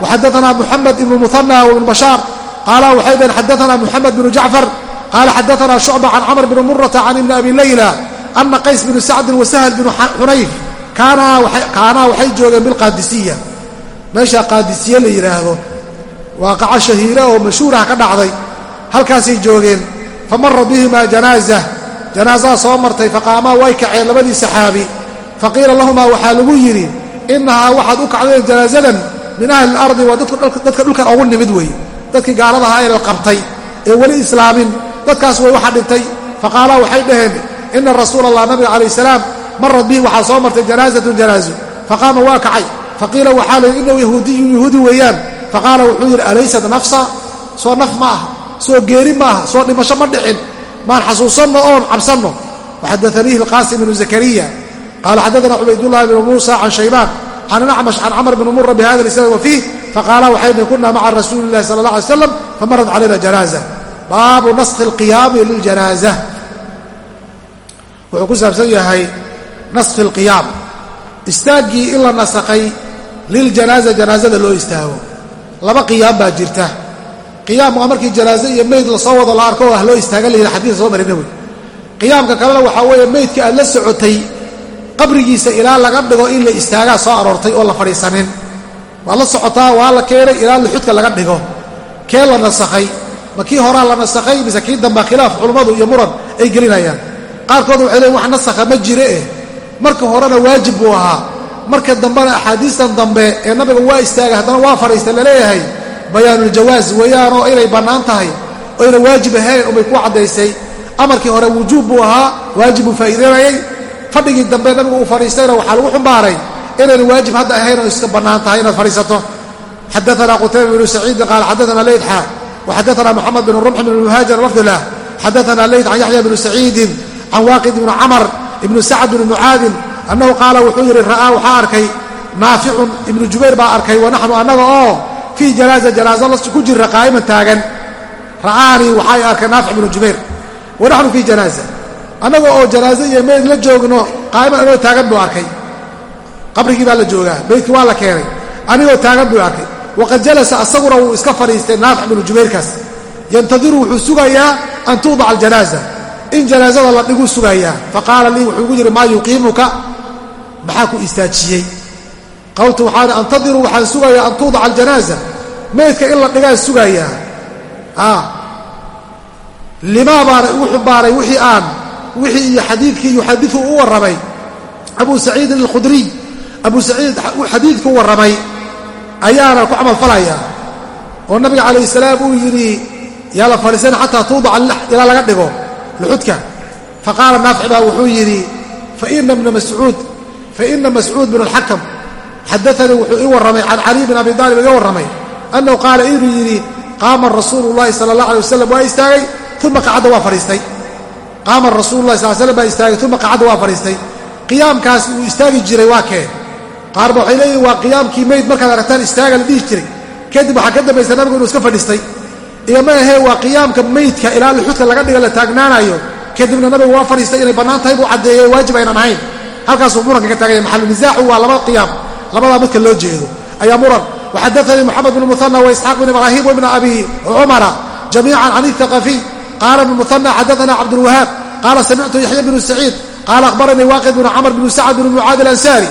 waxadaana muxamed ibnu muhana wibn bashaar qaala waxay dhaheen xadaana muxamed bnu jacfar qaala xadaana shucba can camr bni murata can ibni abi layla ana qays bnu sacdin wasahl bnu xunayf kaanaa waxay joogeen bilqaadisiya meesha qaadisiye la yidhaahdo waaqaco shahiira oo mashhuurah ka dhacday halkaasay joogeen famara bihimaa janaaza janaasaa soo martay faqaamaa way kaceen labadii saxaabi faqiila lahumaa waxaa lagu yidhi innahaa waxaad u kacdeen janaasadan min ahli ilardi waa dadka dhulkan ugu nimid wey dadkii gaaladahaa ee la qabtay ee weli islaamin dadkaas way waxa dhintay faqaalaa waxay dhaheen ina rasuula allah nabiga calayh salaam marad bihi waxaa soo martay janaasatun janaaso faqaama waa kacay faqiila waxaa la yidhi yahuudiyun yahuudi weeyaan faqaala wuxuu yidhi alaysat nafsa soo naf ma aha soo geeri ma aha soo dhimasho ma dhicin. Maan xasuusanno oon cabsanno. Waxadaaniihi alqaasim bnu zakariya. Qaala xaddaana cubaydullahi bnu muusa can shaybaan can acmash can camr bni mura bihada isnaad wa fiih? Faqaala waxay dhin kunaa maca rasuuli illahi sala allah alay slam famarad calayna janaaza. Baabu naskhi alqiyaami liljanaaza wuxuu ku saabsan yahay naskhi alqiyaam istaaggii in la nasakhay liljanaaza janaazada loo istaago. Laba qiyaam baa jirta qiyaam waa markii janaaze iyo meyd la soo wado la arko ah loo istaaga la yidhi xadiis soo marina wey qiyaamka kalena waxaa weeye meydka aad la socotay qabrigiisa ilaa laga dhigo in la istaagaa soo aroortay oo la fadhiisanin. Waad la socotaa waa la keenay ilaa luxudka laga dhigo. Kee la nasakhay? Ma kii horaa la nasakhay? Mise kii dambaa khilaaf culummadu iyo muran ay gelinayaan? Qaarkood waxay leeyin wax nasakha ma jire eh. Marka horena waajib buu ahaa. Marka dambena axaadiistan dambe ee nabiga waa istaagay haddana waa fadhiista la leeyahay bayaanuljawaas weeyaanoo inay bannaan tahay oyna waajib ahayn unbay ku caddaysay. Amarkii hore wujuub buu ahaa waajib buu faa'iideynayay fadhigii dambe nabigu uu fadhiistayna waxaa lagu xumbaaray inayna waajib hadda ahayn oo iska bannaan tahay inaad fadhiisato. Xadaana qutayba bnu saciidin qaala xadaana leydxa waxadaana moxamed bn rumx bn muhaajir lafdilah xadaana leyd can yaxya bni saciidin can waaqid ibni camar ibnu sacd bni mucaadin annahu qaala wuxuu yidhi ra'aa waxaa arkay naaficun ibnu jubayr baa arkay wanaxnu oo fii janaaza janaazo la ku jira qaa'iman taagan. Ra'aanii waxay arkay naafic ibnu jubayr. Wanaxnu fii janaaza annaga oo janaazo iyo meyd la joogno qaa'iman anagoo taagan buu arkay. Qabrigii baa la joogaa meydkii waa la keenay. Anigoo taagan buu arkay. Waqad jalasa asaguna wuu iska fadhiistay naafic binu jubayrkaas. Yantadiru wuxuu sugayaa an tuudaca aljanaaza in janaazada la dhiguu sugayaa. Faqaala lii wuxuu igu yidhi maa yuqiimuka? Maxaa ku istaajiyey qawltu waxaan antadiru waxaan sugayaa an tuudaca aljanaaza. Meydka in la dhigaan sugayaa limaa baana igu xumbaaray wixii aan wixii iyo xadiidkii yuxadiu u warramay. Abu saciidin alkhudriy abu saciid xadiidku warramay. Ayaana ku camal falayaa oo nabiga calayh salaam uu yidhi yaa la fadhiisana xataa tuudaca ilaa laga dhigo luxudka. Faqaala naafic baa wuxuu yidhi faina mascuud faina mascuud bn alxakam xadaanii wuxuu ii warramay can caliy bin abi aalib iga warramay annahu qaala inuu yidhi qaama rasuulu llahi sala allah alay wasalam waa istaagay uma qacadda waa fadhiistay qaama rasuulu lahi sal slam baa istaagay uma qacadda waa fadhiistay qiyaamkaas uu istaagi jiray waa kee qaarba waxay leeyihiin waa qiyaamkii meyd markaad aragtaan istaaga la dhihi jiray kadib waxaa ka dambaysa nabigu inuu iska fadhiistay iyo ma ahee waa qiyaamka meydka ilaa luxudka laga dhiga la taagnaanayo kadibna nabigu waa fadhiistay inay bannaan tahay buu caddeeyey waajib aynan ahayn halkaasuu muranka waa laba qiyaam labadaa midka loo jeedo ayaa muran. Waxadaanii moxamed bn muana waisxaaq bn ibraahim wbn abi cumara jamiican can ithaqafiy qaala bn muana xadaana cabdulwahaab qaala samictu yaxya bnu saciid. Qaala akhbaranii waaqid bnu camr bnu sacd bn mucaad alansaari.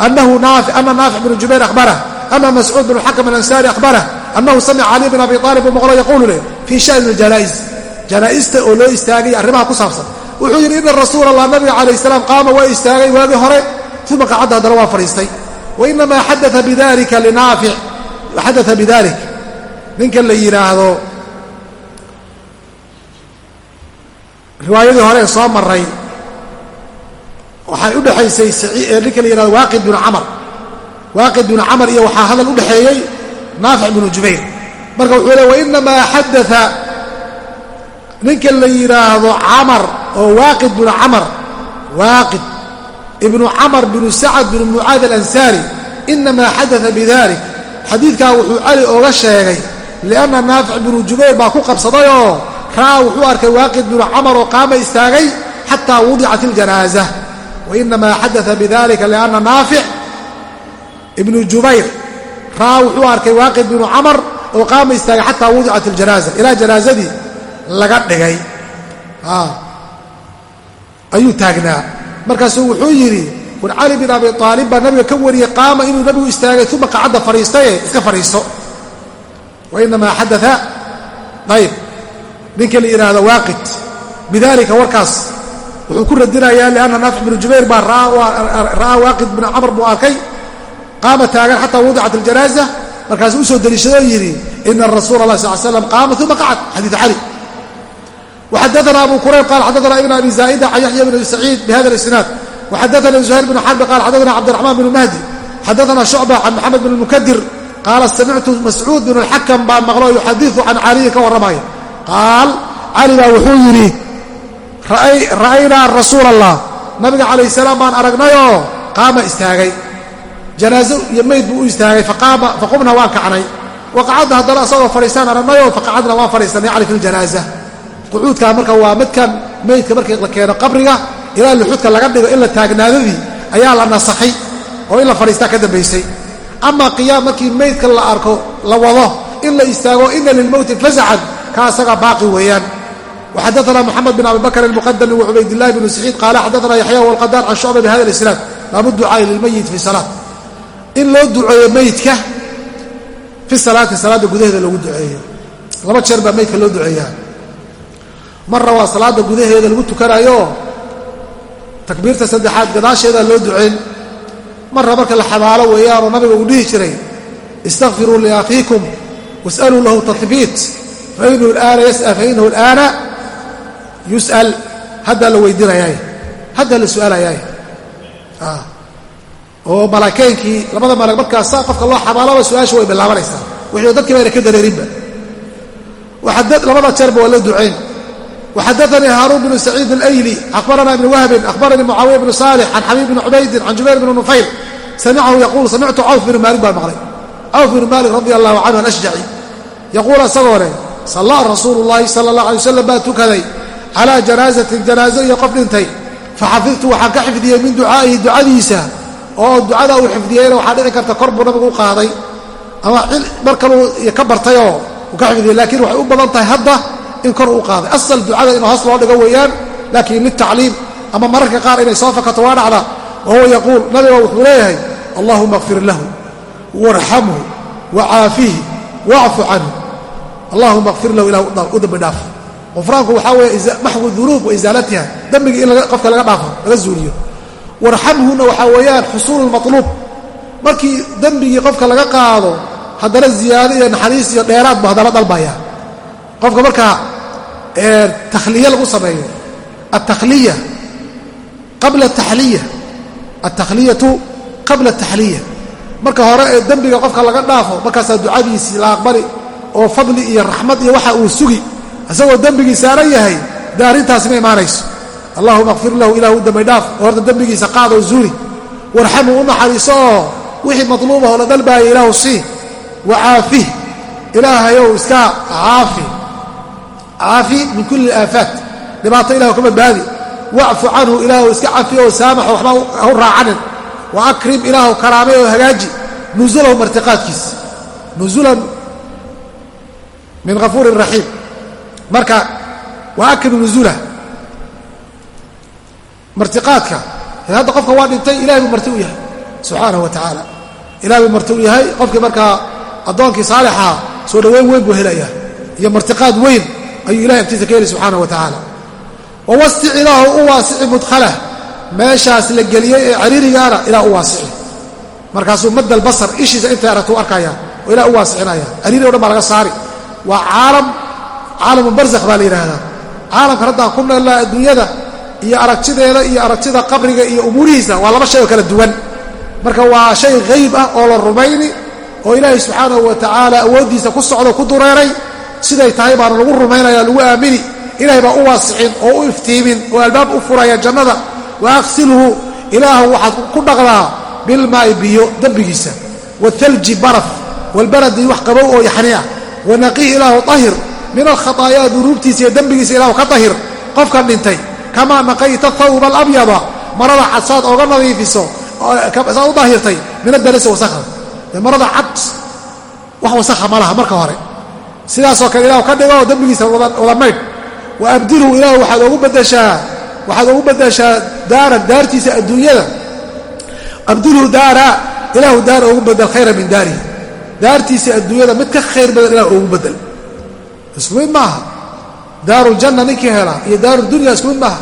Ana naafic bn jubayr ahbarah ana mascuud bn xakam alansaari ahbarah anahu samica cali bn abi aalib u maqlo yaquulu leh fii shani janaa'iz janaa'ista oo loo istaagay arrimaha ku saabsan. Wuxuu yidhi ina rasuul allah nabiga calayh salaam qaama waa istaagay waagii hore uma qacadda haddana waa fadhiistay wainamaa xadaa bidalika linaafic xadaa bidalik ninka la yidhaahdo riwaayadii hore ee soo maray waxay u dhexaysay ninka la yihahdo waaqid binu camar waaqid binu camar iyo waxaa hadal u dhexeeyey naafic binu jubayr marka wuxuu le wainamaa xadaa ninka la yidhaahdo camar oo waaqid binu camar ibnu camar binu sacad binu mucaad alansaari inamaa xadaa bidalik xadiidkaa wuxuu cali oga sheegay lianna naafic binu jubayr baa ku qabsadayoo ra'aa wuxuu arkay waaqid binu camar oo qaama istaagay xataa wudicat iljanaaza wainamaa xadaa bidalika lianna naafic ibnu jubayr ra'aa wuxuu arkay waaqid binu camar oo qaama istaagay xataa wudicat aljanaaza ilaa janaazadii laga dhigay. Ayuu taagnaa markaasuu wuxuu yidhi war cali bin abi aalib baa nabiga ka wariyey qaama inuu nabigu istaagay uma qacadda fadhiistaye iska fadhiisto. Wa inamaa xadaa ayb ninka la yidhaahdo waaqid. Bidalika warkaas wuxuu ku radinayaa lianna naafic binu jubayr baa ra'aa waaqid bin camr buu arkay. Qaama taagan xataa wudicat aljanaaza markaasuu u soo deliishadoo yidhi ina rasuula allah sal slam qaama uma qacad. Xadiid cali وxadثna abu qurayb qal xadثna ibn abi zaa'ida can yaxya bn saciid bhada اisnaad وxadثna زuhayr bn xarbi qal xadثna cabdالرaحman bn mahdi xadثna شhucba can mxamed bn mukdir qaala samictu mascuud bn اlxakm baa maqlo yuxadiثu can caliyi ka warramaya qaal cali baa wuxuu yidhi ra'aynaa rasuul allah nabiga calayh salaam baan aragnayoo qaama istaagay janaazo iyo meyd buu u istaagay faqumna waan kacnay waqacadna haddana asagoo fadhiistaan aragnayoo faqacadna waan fadhiisanay cali fi ljanaaza qucuudkaa marka waa midkan meydka markii la keeno qabriga ilaa luxuudka laga dhigo in la taagnaadadii ayaa la nasakhay oo in la fadhiistaa ka dambaysay. Ama qiyaam markii meydka la arko la wado in la istaago ina lilmowti fasacan ka asaga baaqi weeyaan. Waxadaana muxamed bin abi bakr almuqadami wacubaydillahi bnu saciid qaala xadaana yaxya walqadaan can shucba bihada lisnaad baabu ducaai lilmayit fi salaat. In loo duceeyo meydka fi salaati salaada gudaheeda loogu duceeyo. Laba jeer baa meydka loo duceeyaa marna waa salaada gudaheeda lagu tukanayo takbiirta saddexaad gadaasheeda loo ducayn marra marka la xabaalo weeyaanoo nabiga uu dhihi jiray istakfiruu liakhiikum was'aluu lahu tatbiit. Fainahu alaana yas'al fainahu alaana yus'al. Haddaa la weydiinayaay haddaa la su'aalayaay ah. oo malaakeynkii labada malag markaasaa qofka loo xabaalaba su'aasha way bilaabanaysaa. Wixii dadkii bayna ka dareerinba. Labada jeerba waa loo ducayn وxadثnii haaruun بن سacيid الأyli أخbarana iبn whbi أخbaranii mعaawiya بن صالح can xabيib بن cubaydin can jubayr بن نufayl samicahu yaquul samictu cawf بن maalik baan maqlay cawf بن maalik radi الlahu canhu alأshjaci yaquul asagoo leh sallaa rasuulu llaahi sala allah alay wasalam baa tukaday calaa janaasatin janaaso iyo qof dhintay faxafidtu waxaan ka xifdiyey min ducaa'ihi ducadiisa oo ducada uu xifdiyeyna waxaa dhici karta kor buu nabigu u qaaday ama mar kaluu ka bartayoo uu ka xifdiyey laakiin waxay u badan tahay hadda in kor uu qaaday. Asal ducada in hoos loo dhigo weeyaan laakiin litacliim ama mararka qaar inay soo fakato waa dhacda wa huwa yaquul nabiga wuxuu leeyahay allahuma kfir lahu warxamhu wacaafihi wacfu canhu. Allahuma kfir lahu ilah u dambi dhaaf. Qufraanku waxaa weeye maxwu dunuub wa isaalatiha dembigii in qofka laga dhaafo laga zuuliyo warxamhuna waxaa weeyaan xusuulu lmatluub markii dembigii qofka laga qaado haddana ziyaado iyo naxariis iyo dheeraad bu haddana dalbaya qofka markaa takhliya lagu sameeyo. Altakhliya qabla taxliya altakhliyatu qabla taxliya marka hore ee dembiga qofka laga dhaafo markaasaa ducadiisii la aqbali oo fadli iyo raxmad iyo waxa uu sugi isagoo dembigii saaran yahay dee arrintaasi ma imaanayso. Allahuma kfir lahu ilah u dambi dhaaf oo horta dembigiisa qaadoo zuuli warxamhu u naxariiso oo wixii matluubahoo la dalbaaya ilaahu sii. Wa caafih ilaahayow iska caafi caafi min kulli aafaat dhibaato ilahu ka badbaadi wacfu canhu ilaahu iska cafi oo saamaxo waxba hu raacanin. Wa akrim ilaahu karaamay oo hagaaji. Nusulahu martiqaadkiis. Nusulan min hafuurin raxiim. Marka wa akrim nusulah martiqaadka hadda qofka waa dhintay ilahay buu marti u yahay subxaanahu wa tacaala ilahay buu marti u yahay qofkii markaa addoonkii saalixaa soo dhoweyn weyn buu helayaa. Iyo martiqaad weyn ayuu ilahay agtiisa ka heli subxaanahu wa tacaala wawasic ilaahu u waasici mudkhalah. Meeshaas la geliyey ee cariirigaana ilaah u waasici markaasuu madal basar ishiisa intay aragta u arkaya oo ilah u waasicinaya cariiri o dhan baa laga saari. Waa caalam caalamu barzakh baa la yidhaahdaa. Caalamkan haddaan ku noolnaa adduunyada iyo aragtideeda iyo aragtida qabriga iyo umuurihiisa waa laba shay oo kala duwan. Marka waa shay hayb ah oo la rumayni oo ilaahay subxaanahu wa tacaala awooddiisa ku socdo ku dureeray siday tahay baana lagu rumaynaya lagu aamini. Ilahay baa u waasicin oo u iftiimin oo albaab u furaya jannada. Wa aqsilhu ilaahu waxaad ku dhaqdaa bilmaa'i biyo dembigiisa. Waalthalji baraf waalbaradi wax qabow oo yaxni ah wanaqiih ilaahu ahir min alkhataayaa dunuubtiisa iyo dembigiisa ilaahu ka tahir. Qofkan dhintay kamaa naqayta thawba alabyada. Marada cad saad ooga nadiifiso saad u daahirtay min adarasi wasakda dee marada cad wax wasakha ma laha marka hore sidaasoo kale ilahu ka dhigo dembigiisa wada maydh wa abdilhu ilahu waxaad ogu badashaa waxaad ugu badashaa daaran daartiisa adduunyada. Abdilhu daara ilaahu daara ugu badel khayra min daarihi daartiisa adduunyada mid ka khayr badan ilah ugu badel isku mid maaha. Daaru ljanna ninkii hela iyo daaru dunya isku mid maaha.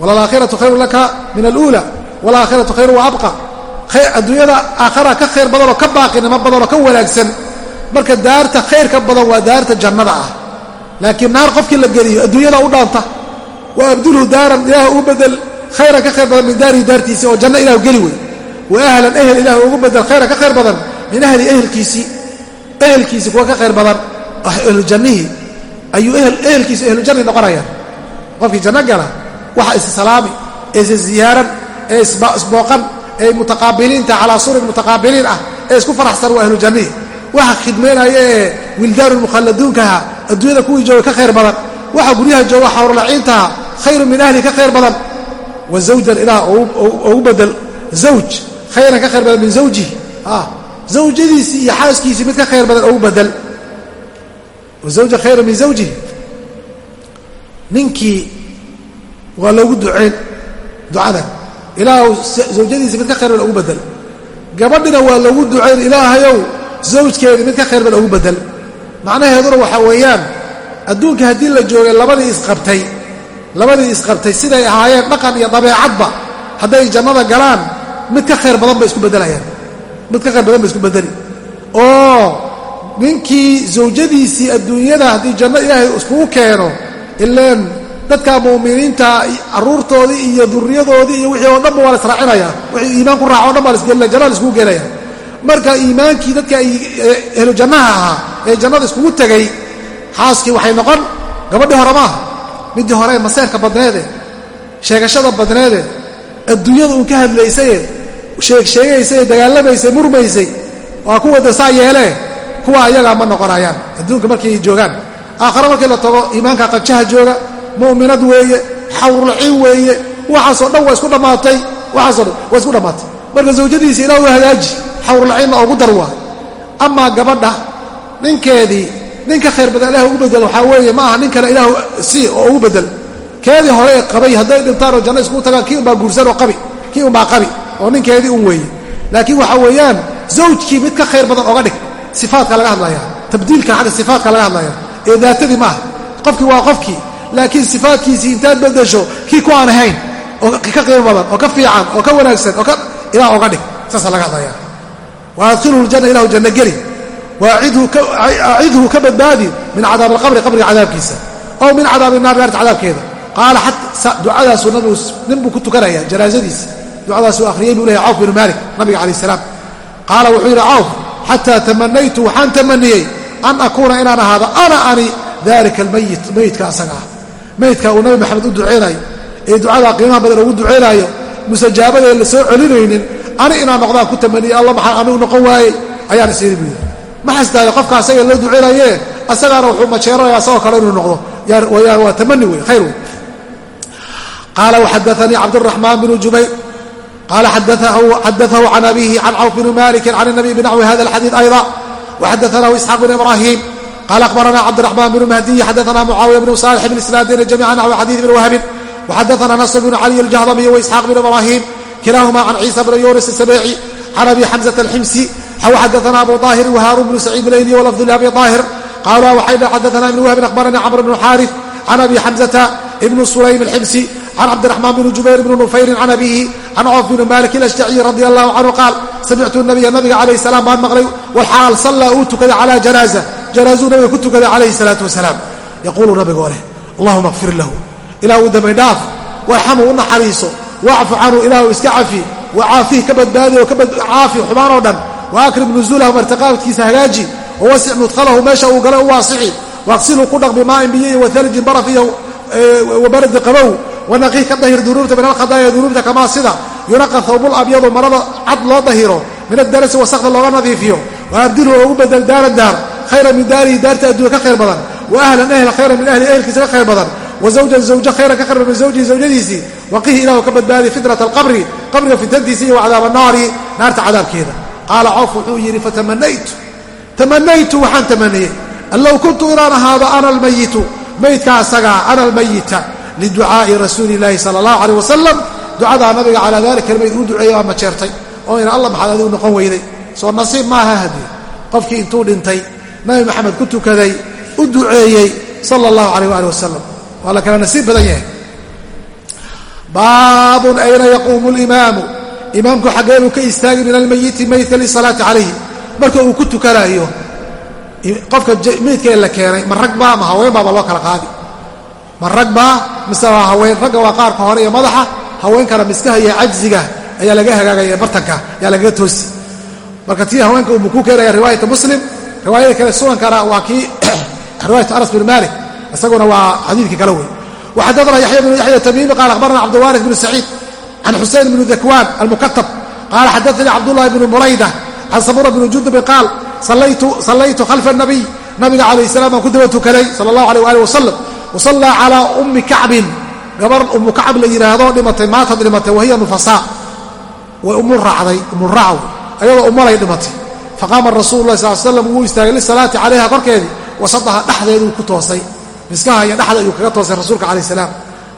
Walalaakhiratu khayru laka min aluula walaakhiratu khayru wa abqa. Adduunyada aakhara ka khayr badan oo ka baaqinimo badan oo ka wanaagsan marka daarta khayr ka badan waa daarta jannada ah. Laakiin naar qofkii la geliyo adduunyada u dhaanta wa abdulhu daaran ilaah ugu bedel khayran ka khayr badan min daarihi daartiisii oo janno ilahu geli wey wa ahlan ehel ilah ugu bedel khayran ka khayr badan min ahli ehelkiisii ehelkiisii kuwa ka khayr badan ahlujannihii ayuu ehelkiisu ehlujanni noqonayaan qofkii janno gala waxa issalaami ee isziyaaran ee isbooqan ee mutaqaabiliinta calaa surin mutaqaabiliin ah ee isku faraxsan waa ahlujannihi waxa khidmaynaya ee wildaanu mukhalladuunkaha adduunyada kuwii jooga ka khayr badan waxa guryaha jooga xawrlaciintaha khayru min ahli ka khayr badan. Wa zawjan ilaah ugu bedel zawj khayran ka khayr badan min zawjihi. Zawjadiisii iyo xaaskiisii mid ka khayr badan ugu bedel. Wa zawja khayra min zawjihi. Ninkii waa loogu ducayn ducadan ilaahu zawjadiisii mid ka khayr badan ugu bedel. Gabadhina waa loogu ducayn ilaahayow zawjkeedii mid ka khayr badan ugu bedel. Macnaheeduna waxaa weeyaan adduunka haddii la joogay labadii isqabtay labadii isqabtay siday ahaayeen dhaqan iyo dabeecadba hadday jannada galaan mid ka khayr badan bay isku beddelayaan. Mid ka khayr badan bay isku beddeli. Oo ninkii zawjadiisii adduunyada haddii janno ilaahay iskugu keeno ileen dadka mu'miniinta carruurtoodii iyo duriyadoodii iyo wixii oo dhanba waa la israacinaya. Wixii iimaan ku raaco o dhan baa lasgelinaya jannada la iskugu geenaya marka iimaankii dadka ay ehlu jannaha ahaa ee jannada iskugu tegay xaaskii waxay noqon gabadhii hore maaha middii hore ee maseerka badneede sheegashada badneede adduunyada uun ka hadlaysaye sheegsheegaysay dagaalamaysay murmaysay waa kuwa dasaa yeelee kuwa ayagaa ma noqonayaan adduunka markay joogaan. Aakhare markii la tago iimaanka qajaha jooga mu'minad weeye xawrulciin weeye waxaasoo dhan waa isku dhammaatay waxaasoo dhan waa isku dhammaatay marka zawjadiisa ilah u hagaaji xawrulciinna ugu dar amaa gabadha ninkeedii nin ka khayr badan ilah ugu bedel waxaa weeye ma aha nin kale ilaah sii oo ugu bedel. Keedii hore ee qabay hadday dhintaan oo janno iskugu tagaan kii unbaa guursan oo qabi kii unbaa qabi oo ninkeedii un weeye. Laakiin waxa weeyaan zawjkii mid ka khayr badan oga dhig sifaatka laga hadlaya tabdiilka xagga sifaatka laga hadlaya ee daatadii maaha qofkii waa qofkii laakiin sifaatkiisii intaad bedesho kii ku aan ahayn oo ka qiimo badan oo ka fiican oo ka wanaagsan oo ilah oga dhig saasa laga hadlaya wa adkhilhu ljanna ilahu janno geli. Waacidhu ka badbaadi min cadaab alqabri qabriga cadaabkiisa. Ow min cadaabi naar naarta cadaabkeeda. Qaala ducadaasuu nabigu nin buu ku tukanaya janaasadiisa ducadaasuu akhriyey buu lehay cawf binu maalik nabiga calayh salaam. Qaala wuxuu yidhi cawf xataa tamanaytu waxaan tamaniyey an akuuna inaan ahaado ana ani dalika almayit mayidka asaga ah mayidka uu nabi maxamed u duceynayo ee ducadaa qiimaha badan ugu duceynaayo mustajaabadee la soo celinaynin ani inaan noqdaan ku tamaniyey alla maxaan anigu noqon waayey ayaan ma xasdaayo qofka asaga loo duceynaye asagaana wuxuu majeeranaya asagoo kale inuu noqdo. Waa tamani wey khayr qaala waxadaanii cabduraxmaan bnu jubayr. Qaala xadaahu can abihi can cawf bni maliki can nabiy binaxwi hada alxadiid ayضa waxadaanahu isxaaq bn ibrahim qala akhbarana cabdiraxmaan bnu mahdiyi xadaana mucaawiya bnu salix bn isnaadin jamica naxwi xadiid bn wahbin. Waxadaana nasr bnu caliy aljahdamiy waisxaaq bn ibrahim kilaahumaa can ciisa bni yunis asabeeci can abi xamsata alximsi xaw xadaana abu aahiri wahaarun bnu saciid leyli walafdu liabi aahir qaalaa waxay dha xadaana ibn wahbin ahbaranii camr bnu xaarif can abi xamsata ibni sulaym alximsi can cabdiraxmaan bni jubayr bni nufayrin can abiihi can cawf bni maalik alashjaciyi radia allahu canhu qaal samictu nabiya nabiga calayh salaam baan maqlay waxaal sallaa uu tukaday calaa janaaza janaazuu nabiga ku tukaday calayhi salaatu wasalaam yaquulu nabigoo leh allahuma kfir lahu ilaa uu dambay dhaaf warxamuu u naxariiso wacfu canhu ilaahu iska cafi wacaafih ka badbaadi oo caafi xumaan oo dhan. Waakrim nuzuulahu martiqaadkiisa hagaaji. Wawasic mudkhalahu meesha uu gala u waasici. Waqsiluu ku dhaq bimaa'in biyo iyo wahaljin baraf iyo wabaradi qabow. Wanaqih ka dahir dunuubta min alkhadaaya dunuubta kamaa sida. Yunaqa thawbul abyadu marada cad loo dahiro. Min adarasi wasakda looga nadiifiyo. Waabdilhu oo ugu bedel daaran daar. Khayra min daarihi daarta adduunya ka khayr badan. Wa ahlan ehl khayra min ahli ehelkiisa ka khayr badan. Wa zawjan zawjo khayran ka khayr badan min zawjihi zawjadiisii waqihi ilahu ka badbaadi fitnat alqabri qabriga fitantiisa iyo wacdaaba naari naarta cadaabkeeda. Qaala cawf wuxuu yidhi fatamanaytu tamanaytu waxaan tamaniyey an low kuntu inaan ahaado ana almayitu maydka asagaa ana almayita liducaa'i rasuuli illaahi sala allahu aleyh wasalam ducadaa nabiga calaa dalika almayd uu duceeyey waa majeertay oo ina alla maxaad adigu noqon weyday. Soo nasiib maaha haddii. Qofkii intuu dhintay nabi maxamed ku tukaday u duceeyey sala allahu aleyh waali wasalam waa la kala nasiib badan yahay baabun ayna yaquumu limaamu imaamku xaggeeduu ka istaagi min almayiti maydka lisalaati calayhi. Marka uu ku tukanayo qofka maydkee la keenay ma rag baa ma haween baaba loo kala qaadi. Ma rag baa mise waa haween ragga waa qaarka hore iyo madaxa haweenkana miskaha iyo cajziga ayaa laga hagaagaya bartanka ayaa lagaga toosi. Marka tii haweenka unbuu ku keenaya riwaayata muslim riwaayada kale waa kii riwaayatu anas bin malik isaguna waa xadiidkii kale wey وxadثna yaحya بن yaحya تmimi qal aخbarna cabdالwاriث بن سacيid can xuseyn بن dakwan almukatab qala xadaثnii cabdالlahi بن murayda can samura بن jundubin qaal sallaytu khalfa الnabiy nabiga calayh الsalam baan ku daba tukaday salى الlahu عalيه ali wasalam وصallىa calىa umi kacbin gabar umu kacb la yidhaahdo dhimatay maatad dhimatay wahiya nufasaa way umu raacday umu racw ayadoo umalay dhimatay faqaama rasuulu lah sal slam wuu istaagay lisalaati calayha korkeedii wasadaha dhexdeeduu ku toosay miskaha iyo dhexda ayuu kaga toosay rasuulka calayh salaam.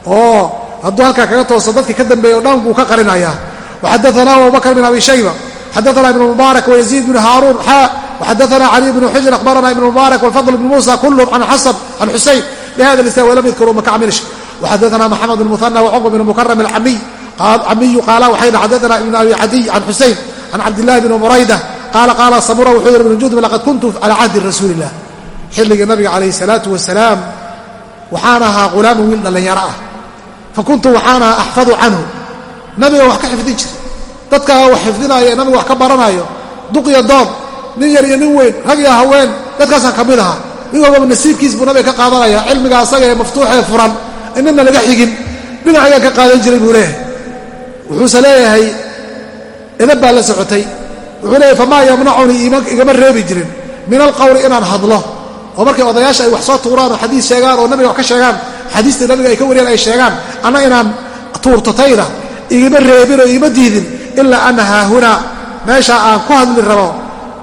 Oo hadduu halkaa kaga tooso dadkii ka dambeeyey o dhan buu ka qarinayaa waxadaana abubakr bin abi shayba xadaana ibn mubaarak wayaziid bn haaruun xaa waxadaana cali bn xujr akhbarana ibn mubaarak walfadl bn muusa kulluhum can xasan can xusayn bihada lisnad walam yadkuruu makacmilish waxadaana maxamed bn muhana wcuqb bn mukaram alcamiyu qaala waxayna xadaana ibn abi cadiy can xusayn can cabdillahi bn murayda qaala qaala samura wuxuu yihi ibn judb laqad kuntu calaa cahdi rasuuli illah xilligii nabiga calayhi salaatu wasalaam waxaan ahaa ghulaaman wiil dhallinyaro ah. Fa kuntu waxaan ahaa axfadu canhu. Nabiga wax ka xifdin jira dadkaa wax xifdinaayo ee nabiga wax ka baranaayo duqiya doon nin yar iyo nin weyn rag iyo haween dadkaasaan ka mid ahaa. Mid walbaba nasiibkiis buu nabiga ka qaadanaya cilmiga asaga ee maftuuxee furan inana laga xigin. Dhinac ayaan ka qaadan jiray buu leeyahay. Wuxuuse leeyahay edab baa la socotay? Wuxuu leeyahay famaa yamnacunii igama reebi jirin. Min alqowli inaan hadlo oo markay odayaasha ay wax soo tuuraan oo xadiis sheegaan oo nabiga wax ka sheegaan xadiista nabiga ay ka wariyaan ay sheegaan anna inaan tuurtatayda igama reebin oo igama diidin ilaa ana haahunaa meesha aan ku hadli rabo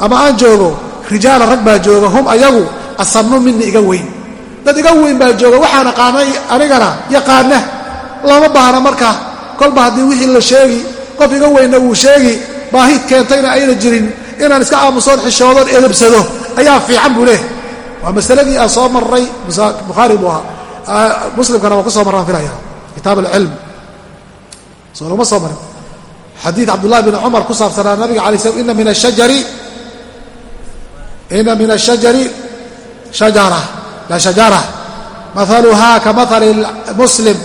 ama aan joogo rijaala rag baa jooga hum ayagu asannu minni iga weyn. Dad iga weyn baa jooga waxaan aqaanay anigana yaqaana lama baahna marka kolba haddii wixii la sheegi qof iga weynna wuu sheegi baahid keentayna ayna jirin inaan iska aamusoon xishoodoon edabsado ayaa fiican buu leeh waa masaladii aan soo maray bukhaari buu ahaa. Muslimkana waa ku soo marraan filaya kitaab alcilm soo laguma soo marin. Xadiid cabdullahi bin cumar ku saabsanaa nabiga alay slam ina min ashajari ina min ashajari shajara la shajara maaluhaa ka maali muslim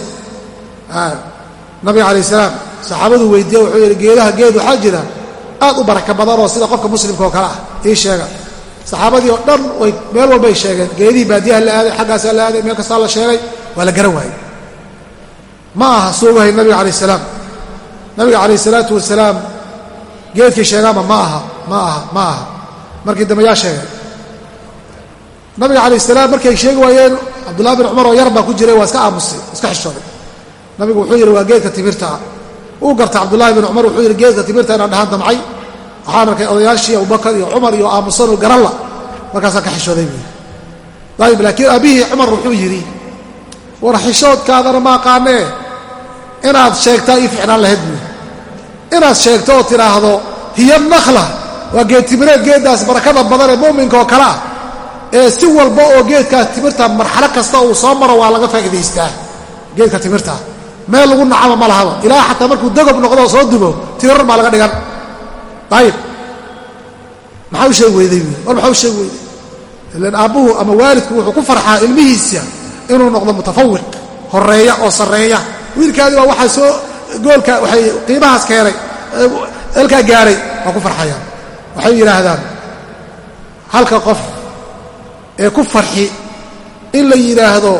nabiga alayh salaam saxaabadu weydiiye wuxuu yidhi geedaha geed waxaa jira aad u baraka badanoo sida qofka muslimka oo kale ah ii sheega saxaabadii oo dhan way meel walbay sheegeen geedihii baadiyaha la aaday xaggaasaa la aaday meel kastaa la sheegay waa la garan waayey. Ma aha suugahay nabiga calayh salaam. Nabiga calayh salaatu wasalaam geedkii sheegaanba ma aha ma aha ma aha. Markii dambe yaa sheegay. Nabiga calayh salaam markay sheegi waayeen cabdullahi bin cumar oo yar baa ku jiray waa iska aamusay iska xishooday nabigu wuxuu yidhi waa geedka timirtaa uu garta cabdullahi bin cumar wuxuu yidhi geedka timirta inaan dhahaan damcay waxaan arkay odayaashii abubakar iyo cumar iyo aamusanoo garalla. Markaasaan ka xishooday buu yidhi laakiin aabihii cumar wuxuu yidhi war xishoodkaadana ma aqaanee? Inaad sheegtaa ii ficnaan lahayd buu inaad sheegto oo tidhaahdo hiya nakhla waa geed timireed geeddaas barakada badan ee mu'minka oo kale ah. Ee si walba oo geedkaa timirta marxalo kasta uu soo maro waa laga faa'idaystaa geedka timirta. Meel lagu nacaba ma lahaba. Ilaa xataa markuu dagob noqdo oo soo dubo timirar baa laga dhigan ayib maxaa u sheegi weyday buui war maxaa u sheegi weyday ilan aabbuhu ama waalidku wuxuu ku farxaa ilmihiisa inuu noqdo mutafawiq horreeya oo sarreeya wiilkaadii baa waxaa soo goolka waxay qiimahaas keenay elkaa gaaray waa ku farxayaan waxay yidhaahdaan halka qof ee ku farxi in la yidhaahdo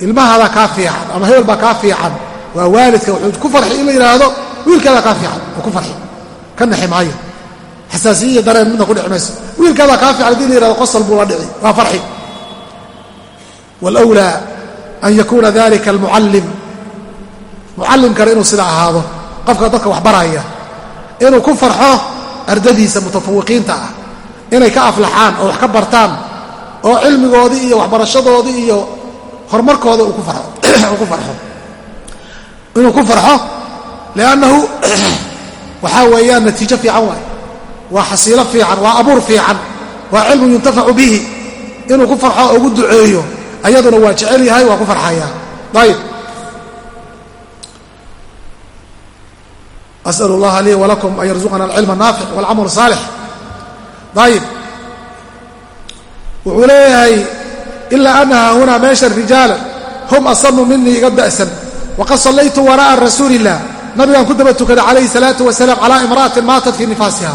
ilmahaada kaa fiican ama hebel baa kaa fiican waa waalidka wuxuu ku farxi in la yidhaahdo wiilkaadaa kaa fiican oo ku farxi ka naxi maayo. Xasaasiyiya dareen midna ku dhici mayso wiilkaadaa kaa fiican haddii la yihahdo qosol buu la dhici. Waa farxi. Waalwlaa an yakuuna dalika almucallim. Mucallimkana inuu sida ahaado. Qofka dadka wax baraya. Inuu ku farxo ardadiisa mutafawiqiinta ah. Inay ka aflaxaan oo wax ka bartaan. Oo cilmigoodii iyo waxbarashadoodii iyo horumarkooda uu ku inuu ku farxo. Liannahu waxaa weeyaan natiijo fiican waay. Waa xasiilo fiican waa abuur fiican waa cilmu yuntafacu bihi. Inuu ku farxo oo ugu duceeyo ayaduna waa jecel yahay waa ku farxayaa. Ayib asal اllaha lii walakum an yarzuqana alcilma naafic walcamal saalix ayib wuxuu leeyahay ilaa anaha hunaa meeshan rijaala hum asanu minii iga da'san waqad sallaytu waraa'a rasuuli اllah nabigaan ku daba tukaday calayhi salaatu wasalaam calaa imra'atin maatat fii nifaasiha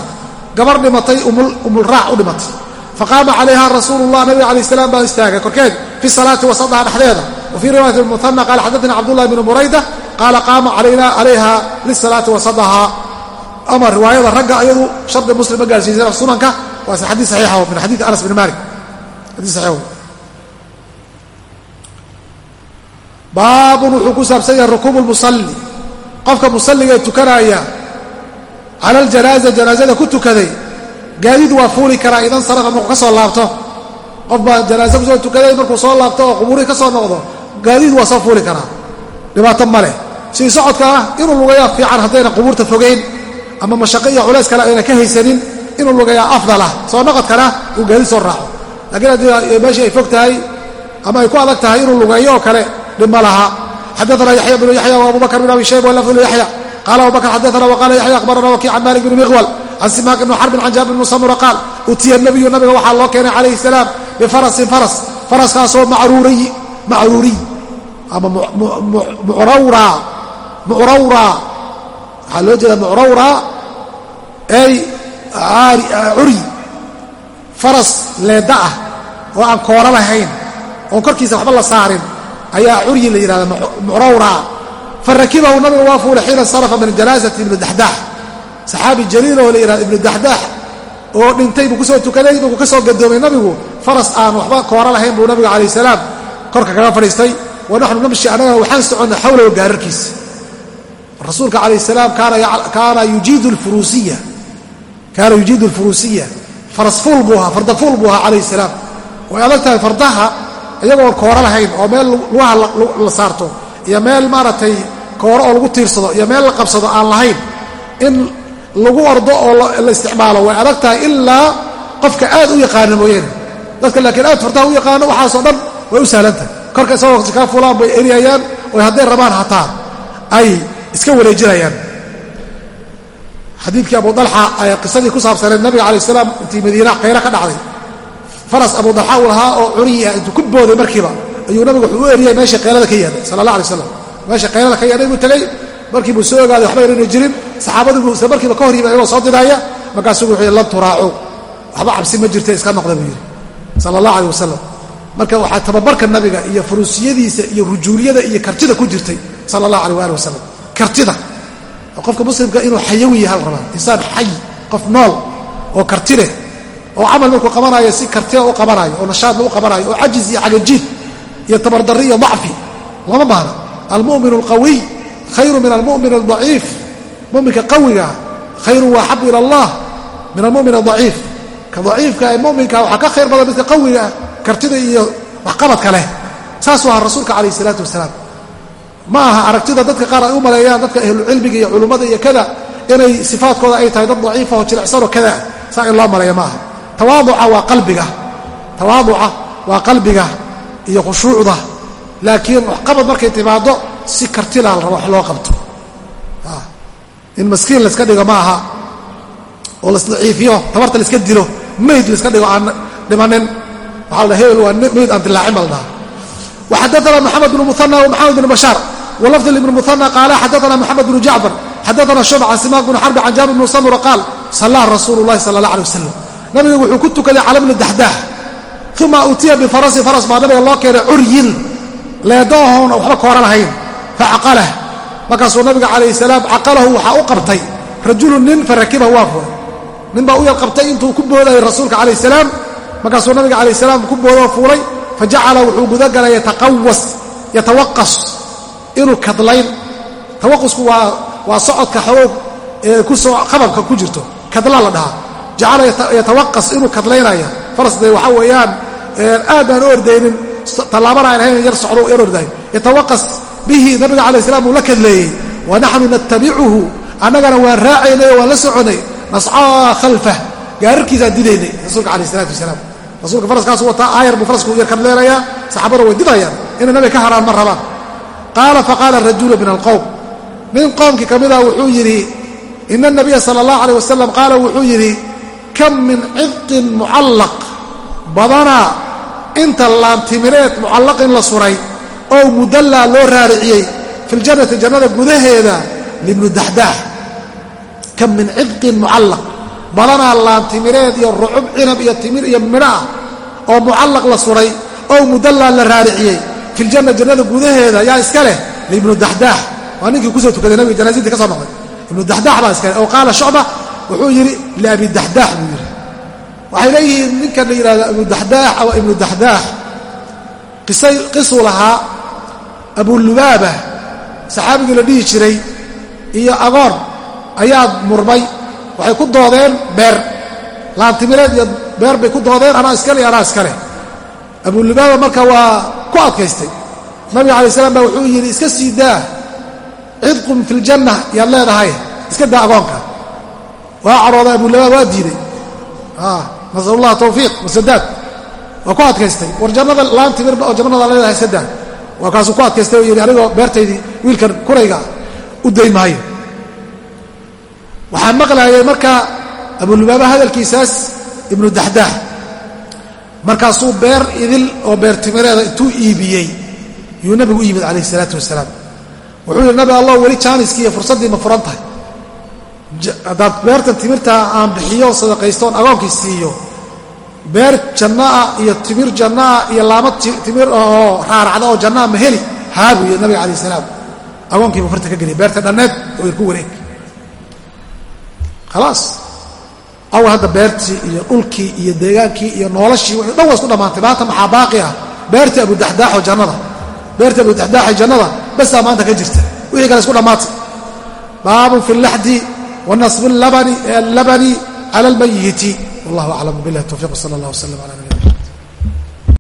gabar dhimatay umulraac u dhimatay. Faqaama calayha rasuulu llah nabiga alayh salaam baa istaagay. Korkeed fi salaati wasadaha dhexdeeda. Wa fii riwaayati muhana qaala xadaثna cabdullahi bnu burayda qaala qaama calayha lisalaati wasadaha ama riwaayada ragga ayadu shardi muslim ma gaarsiisay sunanka waa xadii saxiixa min xadiidi anas bn malik xadii saxiix baabun wuxuu ku saabsan yahay rukuubu lmusalli qofka musalliga ee tukanaya cala aljanaaza janaazada ku tukaday gaadiid waa fuuli karaa idan sarafa markuu ka soo laabto. Qof baa janaaze ku soo tukaday markuu soo laabto oo qubuurihii ka soo noqdo gaadiid waa soo fuuli karaa. Dhibaato ma leh. Sii socodkaana inuu lugayaa fiican haddayna qubuurta fogayn ama mashaqo iyo culays kale ayna ka haysanin inuu lugayaa afdalah soo noqodkana uu gaadiid soo raaco. Laakiin haddii meeshii ay fog tahay ama ay ku adag tahay inuu lugeeyo oo kale dhib ma laha xadaana yaxya bnu yaxya waabubakr bn abi shayba walafdu yaxya qala abubakr xadaana waqala yaxya akhbarana wakiic can malik bni miqwal can simaak ibni xarbin can jaabir bni samura qaal utiya nabiyu nabiga waxaa loo keenay calayhi salaam bifarasin faras faraskaasoo macruuriy macruuriy ama mucrawra mucrawra waxaa loo jeeda mucrawra ay curi faras leedda ah oo aan kooro lahayn oon korkiisa waxba la saarin ayaa curyi la yidhahda mucrawra farakibahu nabiga waa fuulay xiina sarafa min janaasati ibni daxdaax saxaabi jaliil oo la yidhahda ibnu daxdaax oo dhintay buu ku soo tukaday markuu ka soo gadoomay nabigu faras aan waxba kooro lahayn buu nabiga calayh salaam korka kaga fadhiistay. Wa naxnu namshi annaga waxaan soconnay xawlahu gaararkiisa rasuulka calayh salaam kaana yujiidu lfuruusiya kaana yujiidu alfuruusiya. Faras fuul buu ahaa farda fuul buu ahaa calayh salaam. Way adag tahay fardaha iyagoon kooro lahayn oo meel lugaha la saarto iyo meel maaragtay kooro oo lagu tiirsado iyo meel la qabsado aan lahayn in lagu ordo oo la isticmaalo way adag tahay ilaa qofka aad u yaqaana mooyaane dadka laakiin aad fardaha u yaqaano waxaasoo dhan way u sahlantahay korka isagoo kaa fulaan bay eriyayaan oy hadday rabaan hataa ay iska wareejinayaan. Xadiidkii abu dalxa ee qisadii ku saabsaneed nabiga calay salaam intii madiina khayra ka dhacday faras abu dalxa uu lahaa oo cuniyi ah intuu ku booday markiiba ayuu nabigu wuxuu u eriyay meesha qaylada ka yeedhay sala allah alay slam meesha qaylada ka yeedhay buu tegey markii buu soo ogaaday waxba inayna jirin saxaabadii buu isla markiiba ka hor yimid ayagoo soo didaaya markaasuu wuxuu yidhi lan turaacu waxba cabsi ma jirta iska noqda buu yidhi sala allah aleyh wasalam marka waxaa tababarka nabiga iyo furuusiyadiisa iyo rujuuliyada iyo kartida ku jirtay sala allah aleh waali wasalam kartida. Qofka muslimka inuu xayawi yaha la rabaa insaan xay qof nool oo karti leh oo camal markuu qabanayo si kartida u qabanayo oo nashaadna u qabanayo oo cajiz iyo cagajiid iyo tabardarri iyo dacfi lama baahna. Almu'min alqawiy khayru min almu'min aldaciif. Muminka qawiga khayru waaxabu ila allah min almu'min aldaciif. Ka daciifka ee muminka waxaa ka khayr badan midka qawiga ah kartida iyo waxqabadka leh. Saasuu ahaa rasuulka calayh isalaatu wasalaam. Ma aha aragtida dadka qaar ay u maleeyaan dadka ahlucilmiga iyo culummada iyo kada inay sifaadkooda ay tahay dad daciifa oo jilicsanoo kada saa in loo maleeya maaha tawaaduca waa qalbiga tawaaduca waa qalbiga iyo khushuucda laakiin waxqabad markay timaado si kartila la rabo wax loo qabto in maskiin layska dhigo ma aha oo lasdaciifiyo tabarta laiska dilo mayd laiska dhigo aan dhimanin waxaa la dhaha hebel waa mayd aan dilaacin ba la dhaha وxadثna mحamed بن مثنى ومحamed بن بشhاaر ولفظ بن مثنى qاaل xadثna محamed بن جعفر xadثna شhuب عن سiماك بن xرب عن jابر بن سمر qاaل صلىa رasuuل الlahi صلى الله عليه وسلم nabiga wuxuu ku tukaday cala bni daxdaax uma utiya bifarasi faras baa nabiga loo keenay curyin leedohoon waxba koora lahayn. Facaqalah markaasuu nabiga calayh salaam caqalahu waxaa u qabtay. Rajulun nin farakibahu waa nin baa u yar qabtay intuu ku boodayay rasuulka calayh salaam. Markaasuu nabiga calayh salaam ku boodoo fuulay. Fajacala wuxuu gudagalay yataqawas yatawaqas inuu kadlayn. Tawaqusku waa waa socodka xogow ee ku soo qababka ku jirto. Kadla la dhahaa jacala yatawaqas inuu kadlaynaya. Faras dee waxaa weeyaan aad baan u ordaynin tallaabana aan ahayn yar socdo yar ordahay yatawaqas bihi nabiga calayi salaam uu la kadleeyey wa naxnu natabicuhu annagana waan raacaynay oo waan la soconay. Nascaa khalfah gaararkiisaan didaynay rasuulka alayh isalaatu wasalaam. Rasuulka faraskaasu wataa aayar buu farasku yar kadleelayaa saxaabada way didayaan inay nabiga ka haraan ma rabaan. Qaala faqaala rajulu min alqowm nin qoomkii ka mida wuxuu yidhi ina nabiya sala allah alayh wasalam qaala wuxuu yidhi kam min cidqin mucallaq. Badanaa inta laantimireed mucallaqin la suray oo mudallaa loo raariciyey fi ljannati jannada gudaheeda libnu daxdaax kam min cidqin mucallaq. Badanaa laantimireed iyo rucub cinab iyo timir iyo midho ah oo mucallaq la suray oo mudallaa la raariciyey filjanna jannada gudaheeda yaa iska leh liibnu daxdaax waa ninkii ku soo tukaday nabiga janaasadii ka soo noqday. Ibnu daxdaax baa iska leh. Oo qaala shucba wuxuu yidhi liabi daxdaax buu yidhi. Waxay leeyihiin ninkan la yidhahda ibnu daxdaax ama ibnu daxdaax qisuu lahaa abulubaaba saxaabigii la dhihi jiray iyo agoon ayaa murmay. Waxay ku doodeen beer. Laantimireed iyo beer bay ku doodeen anaa iskale iyo anaa iskaleh abulubaaba marka waa ku adkaystay. Nabiga alay slam baa wuxuu yidhi iska sii daa cidqun fi ljanna yaad leedahay. Iska daa agoonka waa cadhooday abulabaab waa diiday. Nasal allah tawfiiq wasadaad. Waa ku adkaystay. War jannada laan timirba oo jannada leedahay iska daa waa kaasuu ku adkaystay oo yidhi anigoo beertaydii wiilkan kurayga u dayn maayo waxaa maqlayay marka abulubaaba hadalkiisaas ibnu daxdaax markaasuu beer idil oo beer timireeda intuu iibiyey. Yuu nabigu u yimid calayh isalaatu wasalaam. Wuxuu yidhi nabi allah weli jaaniskii iyo ma furan tahay haddaad beertan timirta aan bixiyo sadaqaystoon agoonkii siiyo. Beer jannaah iyo timir jannaah iyo laamo timir oo raaracda oo jannaa ma heli. Haa buu yidhi nabiga calayh salaam. Agoonkiibuu farta ka geliyay beerta dhanneed oo irku wareeg. Khalaas. Awal hadda beertii iyo dhulkii iyo deegaankii iyo noolashii wixii dhan waa isku dhammaantay maanta maxaa baaqi ah? Beertii abudaxdaaxoo jannada. Beertii abudaxdaaxee jannada basaa maanta ka jirta. Wixii kale isku dhammaantay baabun fi اllaxdi wa nasbi allabani cala almayiti wallahu aclam bilah towfiq sala allah wslam ala nabina